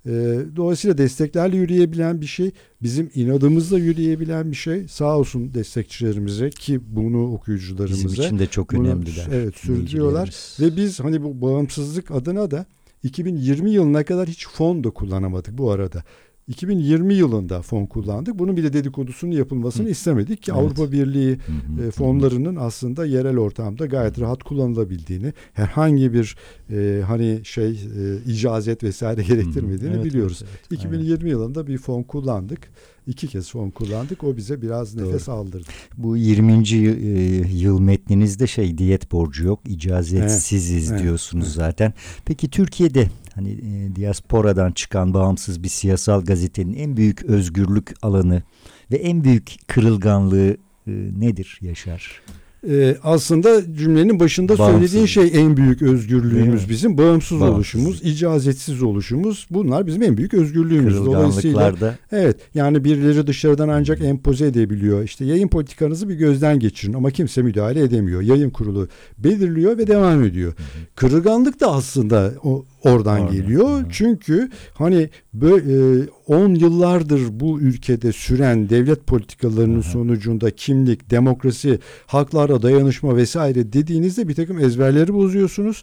Ee, dolayısıyla desteklerle yürüyebilen bir şey, bizim inadımızla yürüyebilen bir şey. Sağ olsun destekçilerimize ki bunu okuyucularımıza Bizim için de çok bunu, önemliler. Evet sürdürüyorlar ve biz hani bu bağımsızlık adına da 2020 yılına kadar hiç fon da kullanamadık bu arada. 2020 yılında fon kullandık. Bunun bir de dedikodusunun yapılmasını Hı. istemedik ki Evet. Avrupa Birliği Hı e, fonlarının aslında yerel ortamda gayet rahat kullanılabildiğini, herhangi bir e, hani şey e, icazet vesaire gerektirmediğini Evet, biliyoruz. evet, evet. 2020 yılında bir fon kullandık. İki kez fon kullandık. O bize biraz nefes aldırdı. Bu 20. yıl, e, yıl metninizde şey diyet borcu yok, icazetsiziz Evet, diyorsunuz evet. zaten. Peki Türkiye'de hani e, diasporadan çıkan bağımsız bir siyasal gazetenin en büyük özgürlük alanı ve en büyük kırılganlığı e, nedir Yaşar? Ee, aslında cümlenin başında Bağımsız. söylediğin şey en büyük özgürlüğümüz bizim. Bağımsız, Bağımsız. oluşumuz, icazetsiz oluşumuz. Bunlar bizim en büyük özgürlüğümüz. Dolayısıyla Evet yani birileri dışarıdan ancak empoze edebiliyor. İşte yayın politikanızı bir gözden geçirin ama kimse müdahale edemiyor. Yayın kurulu belirliyor ve devam ediyor. Kırılganlık da aslında o oradan Oradan, geliyor. hı hı. Çünkü hani böyle 10 yıllardır bu ülkede süren devlet politikalarının sonucunda kimlik, demokrasi, haklara dayanışma vesaire dediğinizde bir takım ezberleri bozuyorsunuz.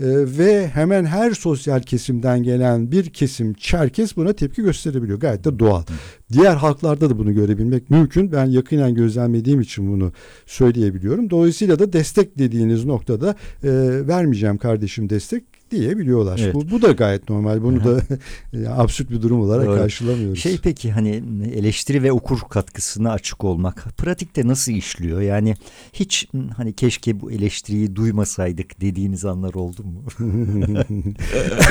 Ee, ve hemen her sosyal kesimden gelen bir kesim Çerkes buna tepki gösterebiliyor. Gayet de doğal. Diğer halklarda da bunu görebilmek mümkün. Ben yakinen gözlemlediğim için bunu söyleyebiliyorum. Dolayısıyla da destek dediğiniz noktada e, vermeyeceğim kardeşim destek diyebiliyorlar. Evet. Bu, bu da gayet normal. Bunu da absürt bir durum olarak Doğru. karşılamıyoruz. Şey peki hani eleştiri ve okur katkısına açık olmak pratikte nasıl işliyor? Yani hiç hani keşke bu eleştiriyi duymasaydık dediğiniz anlar oldu mu?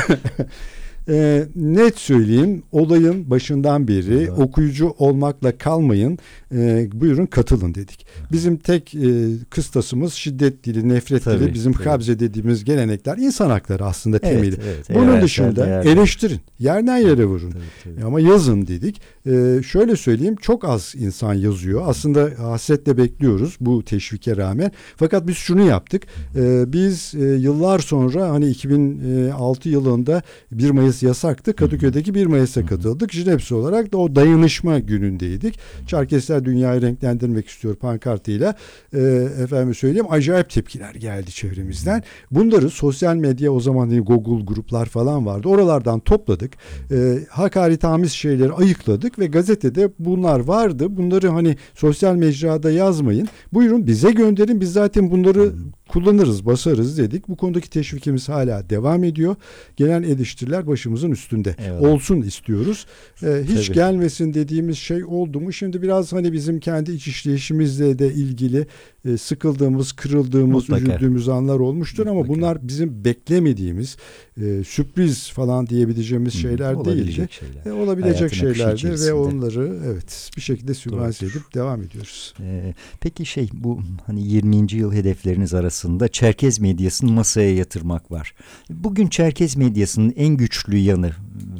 Ee, net söyleyeyim olayın başından beri Evet. okuyucu olmakla kalmayın e, buyurun katılın dedik. Bizim tek e, kıstasımız şiddet dili, nefret Tabii, dili, bizim tabii. kabze dediğimiz gelenekler insan hakları aslında temeli. evet, Bunun evrensel dışında değerler. eleştirin, yerden yere vurun. Tabii, tabii. Ama yazın dedik. Ee, şöyle söyleyeyim çok az insan yazıyor. Aslında hasretle bekliyoruz bu teşvike rağmen. Fakat biz şunu yaptık. Ee, biz e, yıllar sonra hani 2006 yılında 1 Mayıs yasaktı. Kadıköy'deki 1 Mayıs'a katıldık. Jineps olarak da o dayanışma günündeydik. Çerkesler dünyayı renklendirmek istiyor pankartıyla. Ee, efendim söyleyeyim acayip tepkiler geldi çevremizden. Bunları sosyal medya o zaman hani Google gruplar falan vardı. Oralardan topladık. Ee, hakaretamiz şeyleri ayıkladık ve gazetede bunlar vardı. Bunları hani sosyal mecrada yazmayın. Buyurun bize gönderin. Biz zaten bunları kullanırız, basarız dedik. Bu konudaki teşvikimiz hala devam ediyor. Gelen eleştiriler başımızın üstünde. Eyvallah. Olsun istiyoruz. Ee, hiç Tabii. gelmesin dediğimiz şey oldu mu? Şimdi biraz hani bizim kendi iç işleyişimizle de ilgili e, sıkıldığımız, kırıldığımız, Mutlaka. üzüldüğümüz anlar olmuştur ama Mutlaka. bunlar bizim beklemediğimiz e, sürpriz falan diyebileceğimiz Hı, şeyler değildi. olabilecek şeyler. E, olabilecek Hayatın şeylerdi ve onları evet bir şekilde sübvanse edip devam ediyoruz. Ee, peki şey bu hani 20. yıl hedefleriniz arasında Çerkez medyasını masaya yatırmak var. Bugün Çerkez medyasının en güçlü yanı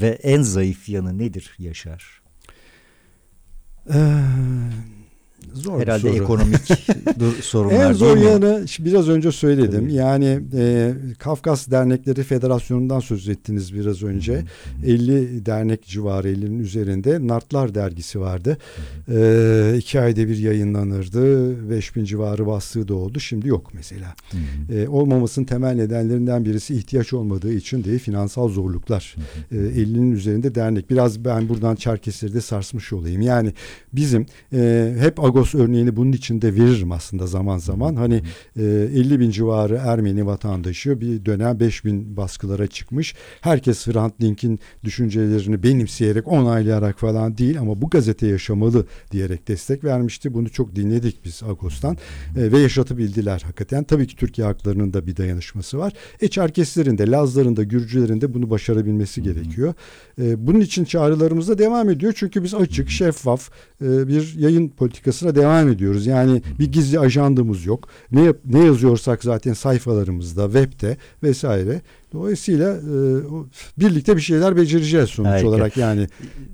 ve en zayıf yanı nedir Yaşar? Ee, zor Herhalde soru. ekonomik sorunlar En zor yanı biraz önce söyledim. Tabii. Yani e, Kafkas Dernekleri Federasyonu'ndan söz ettiniz biraz önce. 50 dernek civarı 50'nin üzerinde Nartlar dergisi vardı. E, iki ayda bir yayınlanırdı. 5000 civarı bastığı da oldu. Şimdi yok mesela. E, olmamasının temel nedenlerinden birisi ihtiyaç olmadığı için değil finansal zorluklar. E, 50'nin üzerinde dernek. Biraz ben buradan Çerkesleri de sarsmış olayım. Yani bizim e, hep Agos örneğini bunun içinde veririm aslında zaman zaman. Hani e, 50 bin civarı Ermeni vatandaşı bir dönem 5 bin baskılara çıkmış. Herkes Hrant Dink'in düşüncelerini benimseyerek onaylayarak falan değil ama bu gazete yaşamalı diyerek destek vermişti. Bunu çok dinledik biz Agos'tan E, ve yaşatabildiler hakikaten. Tabii ki Türkiye haklarının da bir dayanışması var. E Çerkeslerin de, Lazların da, Gürcülerin de bunu başarabilmesi gerekiyor. E, bunun için çağrılarımız da devam ediyor. Çünkü biz açık, şeffaf e, bir yayın politikasına devam ediyoruz. Yani bir gizli ajandamız yok. Ne ne yazıyorsak zaten sayfalarımızda, webde vesaire. Dolayısıyla e, birlikte bir şeyler becereceğiz sonuç Harika. olarak yani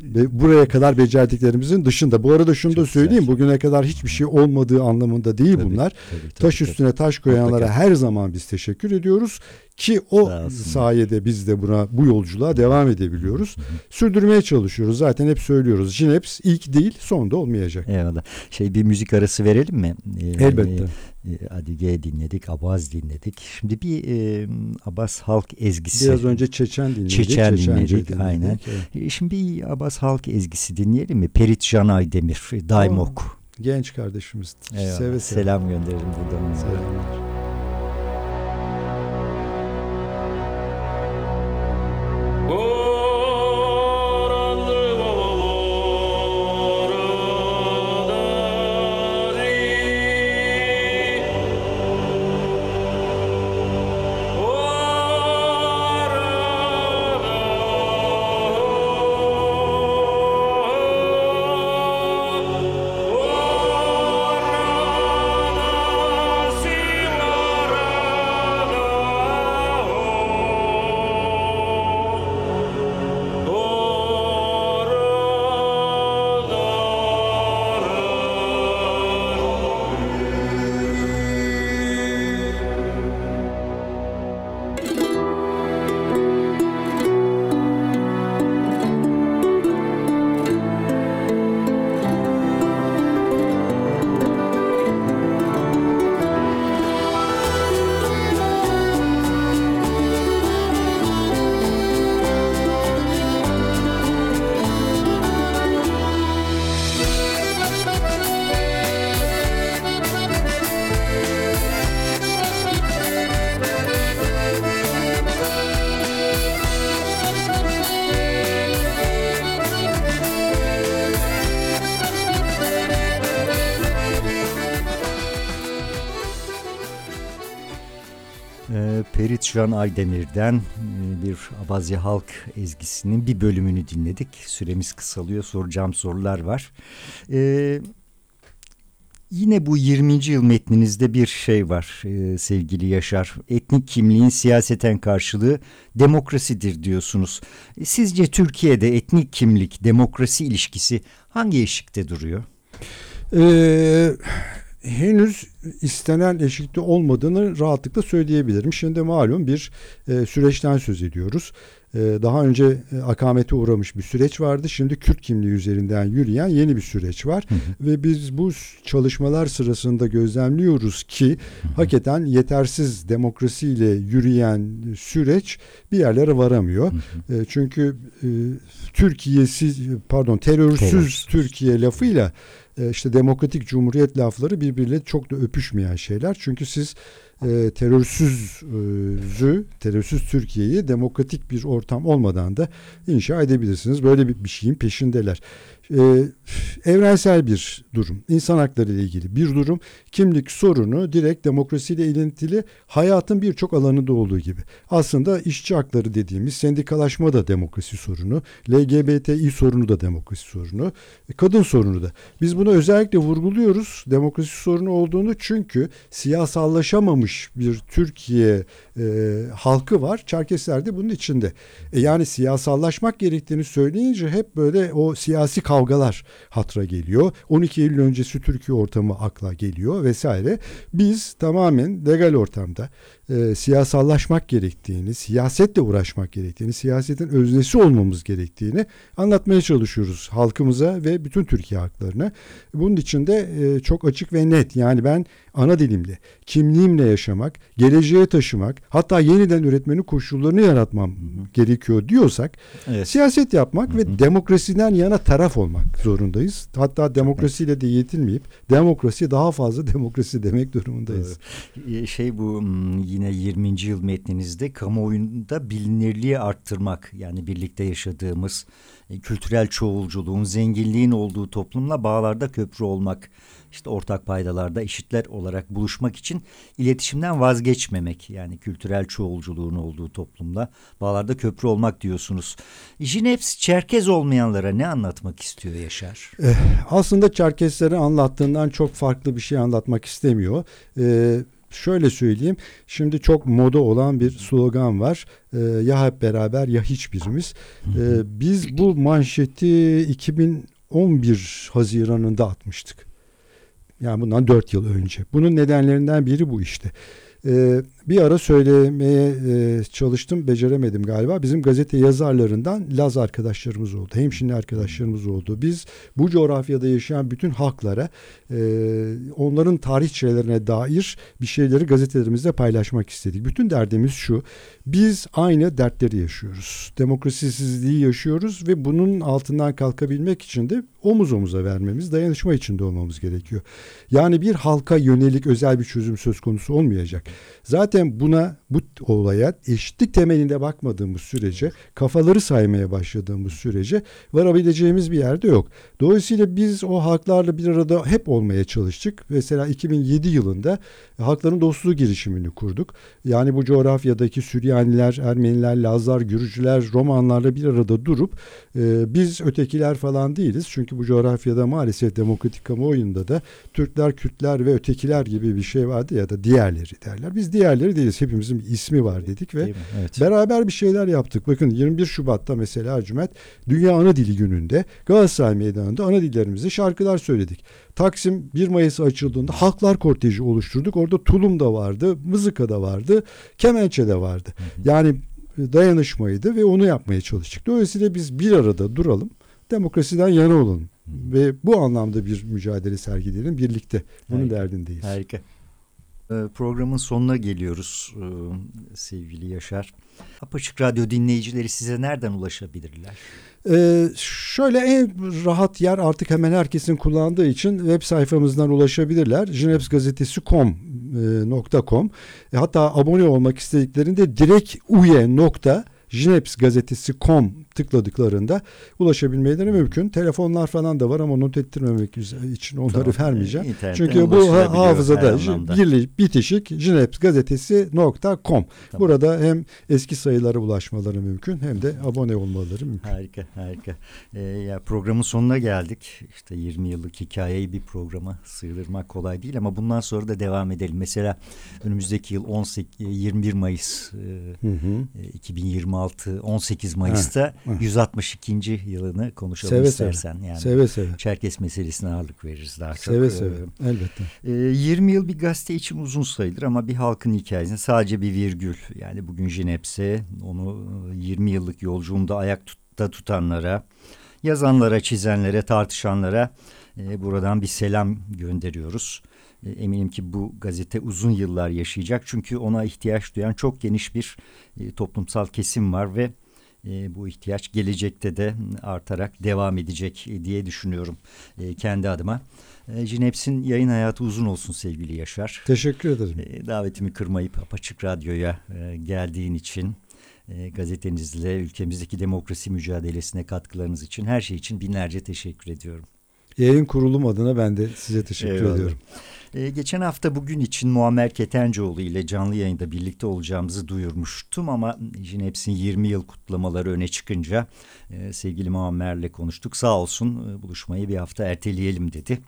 Ve buraya kadar becerdiklerimizin dışında. Bu arada şunu Çok da söyleyeyim. güzel. Bugüne kadar hiçbir şey olmadığı anlamında değil Tabii, bunlar. tabii, tabii, Taş tabii. üstüne taş koyanlara Mutlaka. her zaman biz teşekkür ediyoruz ki o sayede biz de buna bu yolculuğa devam edebiliyoruz. Sürdürmeye çalışıyoruz. Zaten hep söylüyoruz. Jineps ilk değil, son da olmayacak. Eyvallah. Şey bir müzik arası verelim mi? Ee, Elbette. e, Adige dinledik, Abaz dinledik. Şimdi bir e, Abbas halk ezgisi. Biraz önce Çeçen dinledik. Çeçen Çeçence dinledik, aynen. Evet. E, Şimdi bir Abbas halk ezgisi dinleyelim mi? Perit Can Aydemir, Daimok. Genç kardeşimiz. Eyvallah. Seve seve. Selam gönderelim buradan. Selamlar. Can Aydemir'den e, bir Abazi halk ezgisinin bir bölümünü dinledik. Süremiz kısalıyor. Soracağım sorular var. Ee, yine bu 20. yıl metninizde bir şey var e, sevgili Yaşar. Etnik kimliğin siyaseten karşılığı demokrasidir diyorsunuz. E, Sizce Türkiye'de etnik kimlik demokrasi ilişkisi hangi eşikte duruyor? Ee, henüz istenen eşikte olmadığını rahatlıkla söyleyebilirim. Şimdi malum bir e, süreçten söz ediyoruz. E, daha önce e, akamete uğramış bir süreç vardı. Şimdi Kürt kimliği üzerinden yürüyen yeni bir süreç var. Ve biz bu çalışmalar sırasında gözlemliyoruz ki hakikaten yetersiz demokrasiyle yürüyen süreç bir yerlere varamıyor. E, çünkü e, Türkiye'siz pardon terörsüz Terörsüz. Türkiye lafıyla işte demokratik cumhuriyet lafları birbiriyle çok da öpüşmeyen şeyler. Çünkü siz e, terörsüzü, terörsüz Türkiye'yi demokratik bir ortam olmadan da inşa edebilirsiniz. Böyle bir, bir şeyin peşindeler. E, evrensel bir durum. İnsan hakları ile ilgili bir durum. Kimlik sorunu direkt demokrasiyle ilintili hayatın birçok alanında olduğu gibi. Aslında işçi hakları dediğimiz sendikalaşma da demokrasi sorunu. LGBTİ sorunu da demokrasi sorunu. e, Kadın sorunu da. Biz bunu özellikle vurguluyoruz. Demokrasi sorunu olduğunu çünkü siyasallaşamamış bir Türkiye e, halkı var. Çerkesler de bunun içinde. E, yani siyasallaşmak gerektiğini söyleyince hep böyle o siyasi kavgalar hatıra geliyor. 12 Eylül öncesi Türkiye ortamı akla geliyor vesaire. Biz tamamen legal ortamda e, siyasallaşmak gerektiğini, siyasetle uğraşmak gerektiğini, siyasetin öznesi olmamız gerektiğini anlatmaya çalışıyoruz halkımıza ve bütün Türkiye halklarına. Bunun için de e, çok açık ve net. Yani ben ana dilimle, kimliğimle yaşamak, geleceğe taşımak, hatta yeniden üretmenin koşullarını yaratmam gerekiyor diyorsak Evet. siyaset yapmak ve demokrasiden yana taraf olmak zorundayız. Hatta demokrasiyle de yetinmeyip demokrasi daha fazla demokrasi demek durumundayız. Ee, Şey bu yine 20. yıl metninizde kamuoyunda bilinirliği arttırmak yani birlikte yaşadığımız e, kültürel çoğulculuğun, zenginliğin olduğu toplumla bağlarda köprü olmak, işte ortak paydalarda eşitler olarak buluşmak için iletişimden vazgeçmemek yani kültürel çoğulculuğun olduğu toplumla bağlarda köprü olmak diyorsunuz. Jineps Çerkez olmayanlara ne anlatmak istiyor Yaşar? Aslında Çerkesleri anlattığından çok farklı bir şey anlatmak istemiyor. Ee, şöyle söyleyeyim. Şimdi çok moda olan bir slogan var. Ee, ya hep beraber ya hiçbirimiz. Ee, biz bu manşeti 2011 Haziran'ında atmıştık. Yani bundan 4 yıl önce. Bunun nedenlerinden biri bu işte. Ee, bir ara söylemeye e, çalıştım, beceremedim galiba. Bizim gazete yazarlarından Laz arkadaşlarımız oldu, hemşinli arkadaşlarımız oldu. Biz bu coğrafyada yaşayan bütün halklara, e, onların tarihçelerine dair bir şeyleri gazetelerimizde paylaşmak istedik. Bütün derdimiz şu, biz aynı dertleri yaşıyoruz. Demokrasisizliği yaşıyoruz ve bunun altından kalkabilmek için de omuz omuza vermemiz, dayanışma içinde olmamız gerekiyor. Yani bir halka yönelik özel bir çözüm söz konusu olmayacak. Zaten buna bu olaya eşitlik temelinde bakmadığımız sürece, kafaları saymaya başladığımız sürece varabileceğimiz bir yerde yok. Dolayısıyla biz o halklarla bir arada hep olmaya çalıştık. Mesela 2007 yılında Halkların Dostluğu girişimini kurduk. Yani bu coğrafyadaki Süryaniler, Ermeniler, Lazlar, Gürcüler, Romanlarla bir arada durup e, biz ötekiler falan değiliz. Çünkü bu coğrafyada maalesef demokratik kamuoyunda da Türkler, Kürtler ve ötekiler gibi bir şey vardı ya da diğerleri derler. Biz diğerleri değiliz. Hepimizin bir ismi var dedik ve? Evet. Beraber bir şeyler yaptık. Bakın 21 Şubat'ta mesela Ercüment Dünya Ana Dili Günü'nde Galatasaray Meydanı'nda ana dillerimizi şarkılar söyledik. Taksim 1 Mayıs açıldığında halklar korteji oluşturduk. Orada tulum da vardı, mızıka da vardı, kemençe de vardı. Yani dayanışmaydı ve onu yapmaya çalıştık. Dolayısıyla biz bir arada duralım, demokrasiden yana olalım. Ve bu anlamda bir mücadele sergileyelim birlikte. Bunun Harika. derdindeyiz. Harika. Ee, Programın sonuna geliyoruz ee, sevgili Yaşar. Apaçık Radyo dinleyicileri size nereden ulaşabilirler? Ee, şöyle en rahat yer artık hemen herkesin kullandığı için web sayfamızdan ulaşabilirler. jinepsgazetesi.com e, hatta abone olmak istediklerinde direkt uye nokta jinepsgazetesi.com tıkladıklarında ulaşabilmeleri mümkün. Telefonlar falan da var ama not ettirmemek için onları Tamam. vermeyeceğim. İnternetten Çünkü bu hafızada birli, bitişik jinepsgazetesi.com. Tamam. Burada hem eski sayılara ulaşmaları mümkün hem de abone olmaları mümkün. Harika, harika. Ee, ya programın sonuna geldik. İşte 20 yıllık hikayeyi bir programa sığdırmak kolay değil ama bundan sonra da devam edelim. Mesela önümüzdeki yıl 18, 21 Mayıs e, Hı hı. e, 2026 18 Mayıs'ta ha. 162. yılını konuşalım Seve seve. istersen. Yani Seve seve. Çerkes meselesine ağırlık veririz daha çok. Seve Ee, seve. Elbette. e, 20 yıl bir gazete için uzun sayılır ama bir halkın hikayesine sadece bir virgül. Yani bugün Jineps'e onu e, 20 yıllık yolculuğunda ayakta tutanlara, yazanlara, çizenlere, tartışanlara e, buradan bir selam gönderiyoruz. E, eminim ki bu gazete uzun yıllar yaşayacak çünkü ona ihtiyaç duyan çok geniş bir e, toplumsal kesim var ve e, bu ihtiyaç gelecekte de artarak devam edecek diye düşünüyorum e, kendi adıma. E, Jineps'in yayın hayatı uzun olsun sevgili Yaşar. Teşekkür ederim. E, davetimi kırmayıp Apaçık Radyo'ya e, geldiğin için, e, gazetenizle ülkemizdeki demokrasi mücadelesine katkılarınız için, her şey için binlerce teşekkür ediyorum. Yayın kurulum adına ben de size teşekkür Eyvallah. ediyorum. Ee, geçen hafta bugün için Muammer Ketencoğlu ile canlı yayında birlikte olacağımızı duyurmuştum ama işin hepsinin 20 yıl kutlamaları öne çıkınca e, sevgili Muammer'le konuştuk. Sağ olsun e, buluşmayı bir hafta erteleyelim dedi.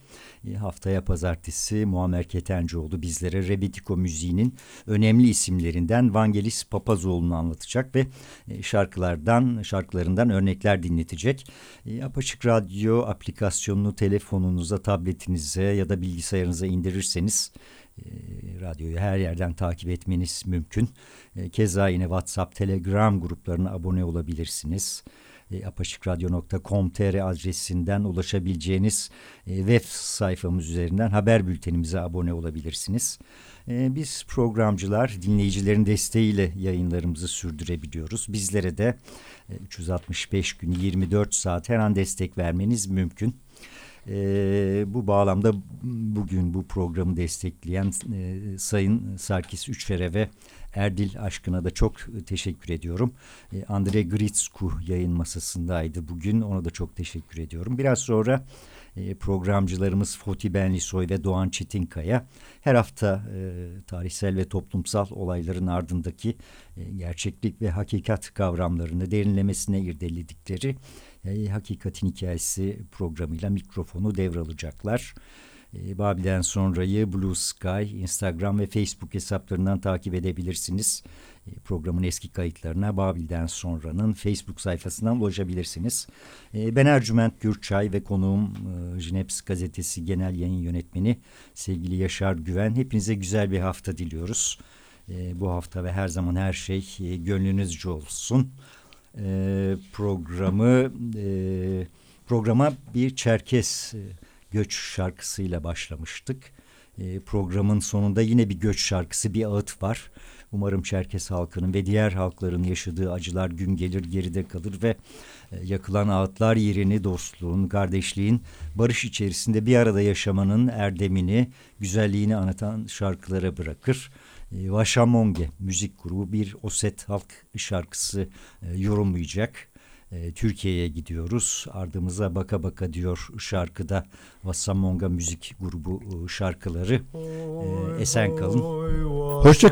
E, haftaya pazartesi Muammer Ketencoğlu bizlere Rebetiko müziğinin önemli isimlerinden Vangelis Papazoğlu'nu anlatacak ve e, şarkılardan şarkılarından örnekler dinletecek. E, Apaçık Radyo aplikasyonunu telefonunuza, tabletinize ya da bilgisayarınıza indirirseniz e, radyoyu her yerden takip etmeniz mümkün. E, keza yine WhatsApp, Telegram gruplarına abone olabilirsiniz. E, apaçıkradyo.com.tr adresinden ulaşabileceğiniz e, web sayfamız üzerinden haber bültenimize abone olabilirsiniz. E, biz programcılar dinleyicilerin desteğiyle yayınlarımızı sürdürebiliyoruz. Bizlere de e, 365 gün 24 saat her an destek vermeniz mümkün. E, bu bağlamda bugün bu programı destekleyen e, Sayın Sarkis Üçfere ve Erdil Aşkın'a da çok teşekkür ediyorum. E, Andre Gritsku yayın masasındaydı bugün. Ona da çok teşekkür ediyorum. Biraz sonra e, programcılarımız Foti Benlisoy ve Doğan Çetinkaya her hafta e, tarihsel ve toplumsal olayların ardındaki e, gerçeklik ve hakikat kavramlarını derinlemesine irdeledikleri e, Hakikatin Hikayesi programıyla mikrofonu devralacaklar. E, Babil'den sonrayı Blue Sky, Instagram ve Facebook hesaplarından takip edebilirsiniz. E, Programın eski kayıtlarına Babil'den sonranın Facebook sayfasından ulaşabilirsiniz. E, Ben Ercüment Gürçay ve konuğum e, Jineps gazetesi genel yayın yönetmeni sevgili Yaşar Güven. Hepinize güzel bir hafta diliyoruz. Bu hafta ve her zaman her şey e, gönlünüzce olsun. Programı e, programa bir Çerkes göç şarkısıyla başlamıştık. E, programın sonunda yine bir göç şarkısı, bir ağıt var. Umarım Çerkes halkının ve diğer halkların yaşadığı acılar gün gelir geride kalır ve e, yakılan ağıtlar yerini dostluğun, kardeşliğin, barış içerisinde bir arada yaşamanın erdemini, güzelliğini anlatan şarkılara bırakır. E, Vaşamonge müzik grubu bir Oset halk şarkısı e, yorumlayacak. E, Türkiye'ye gidiyoruz. Ardımıza baka baka diyor şarkıda Vasamonga müzik grubu e, şarkıları. E, esen kalın. Hoşça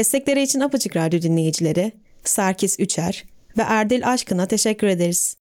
Destekleri için Apaçık Radyo dinleyicileri Sarkis Üçer ve Erdil Aşkın'a teşekkür ederiz.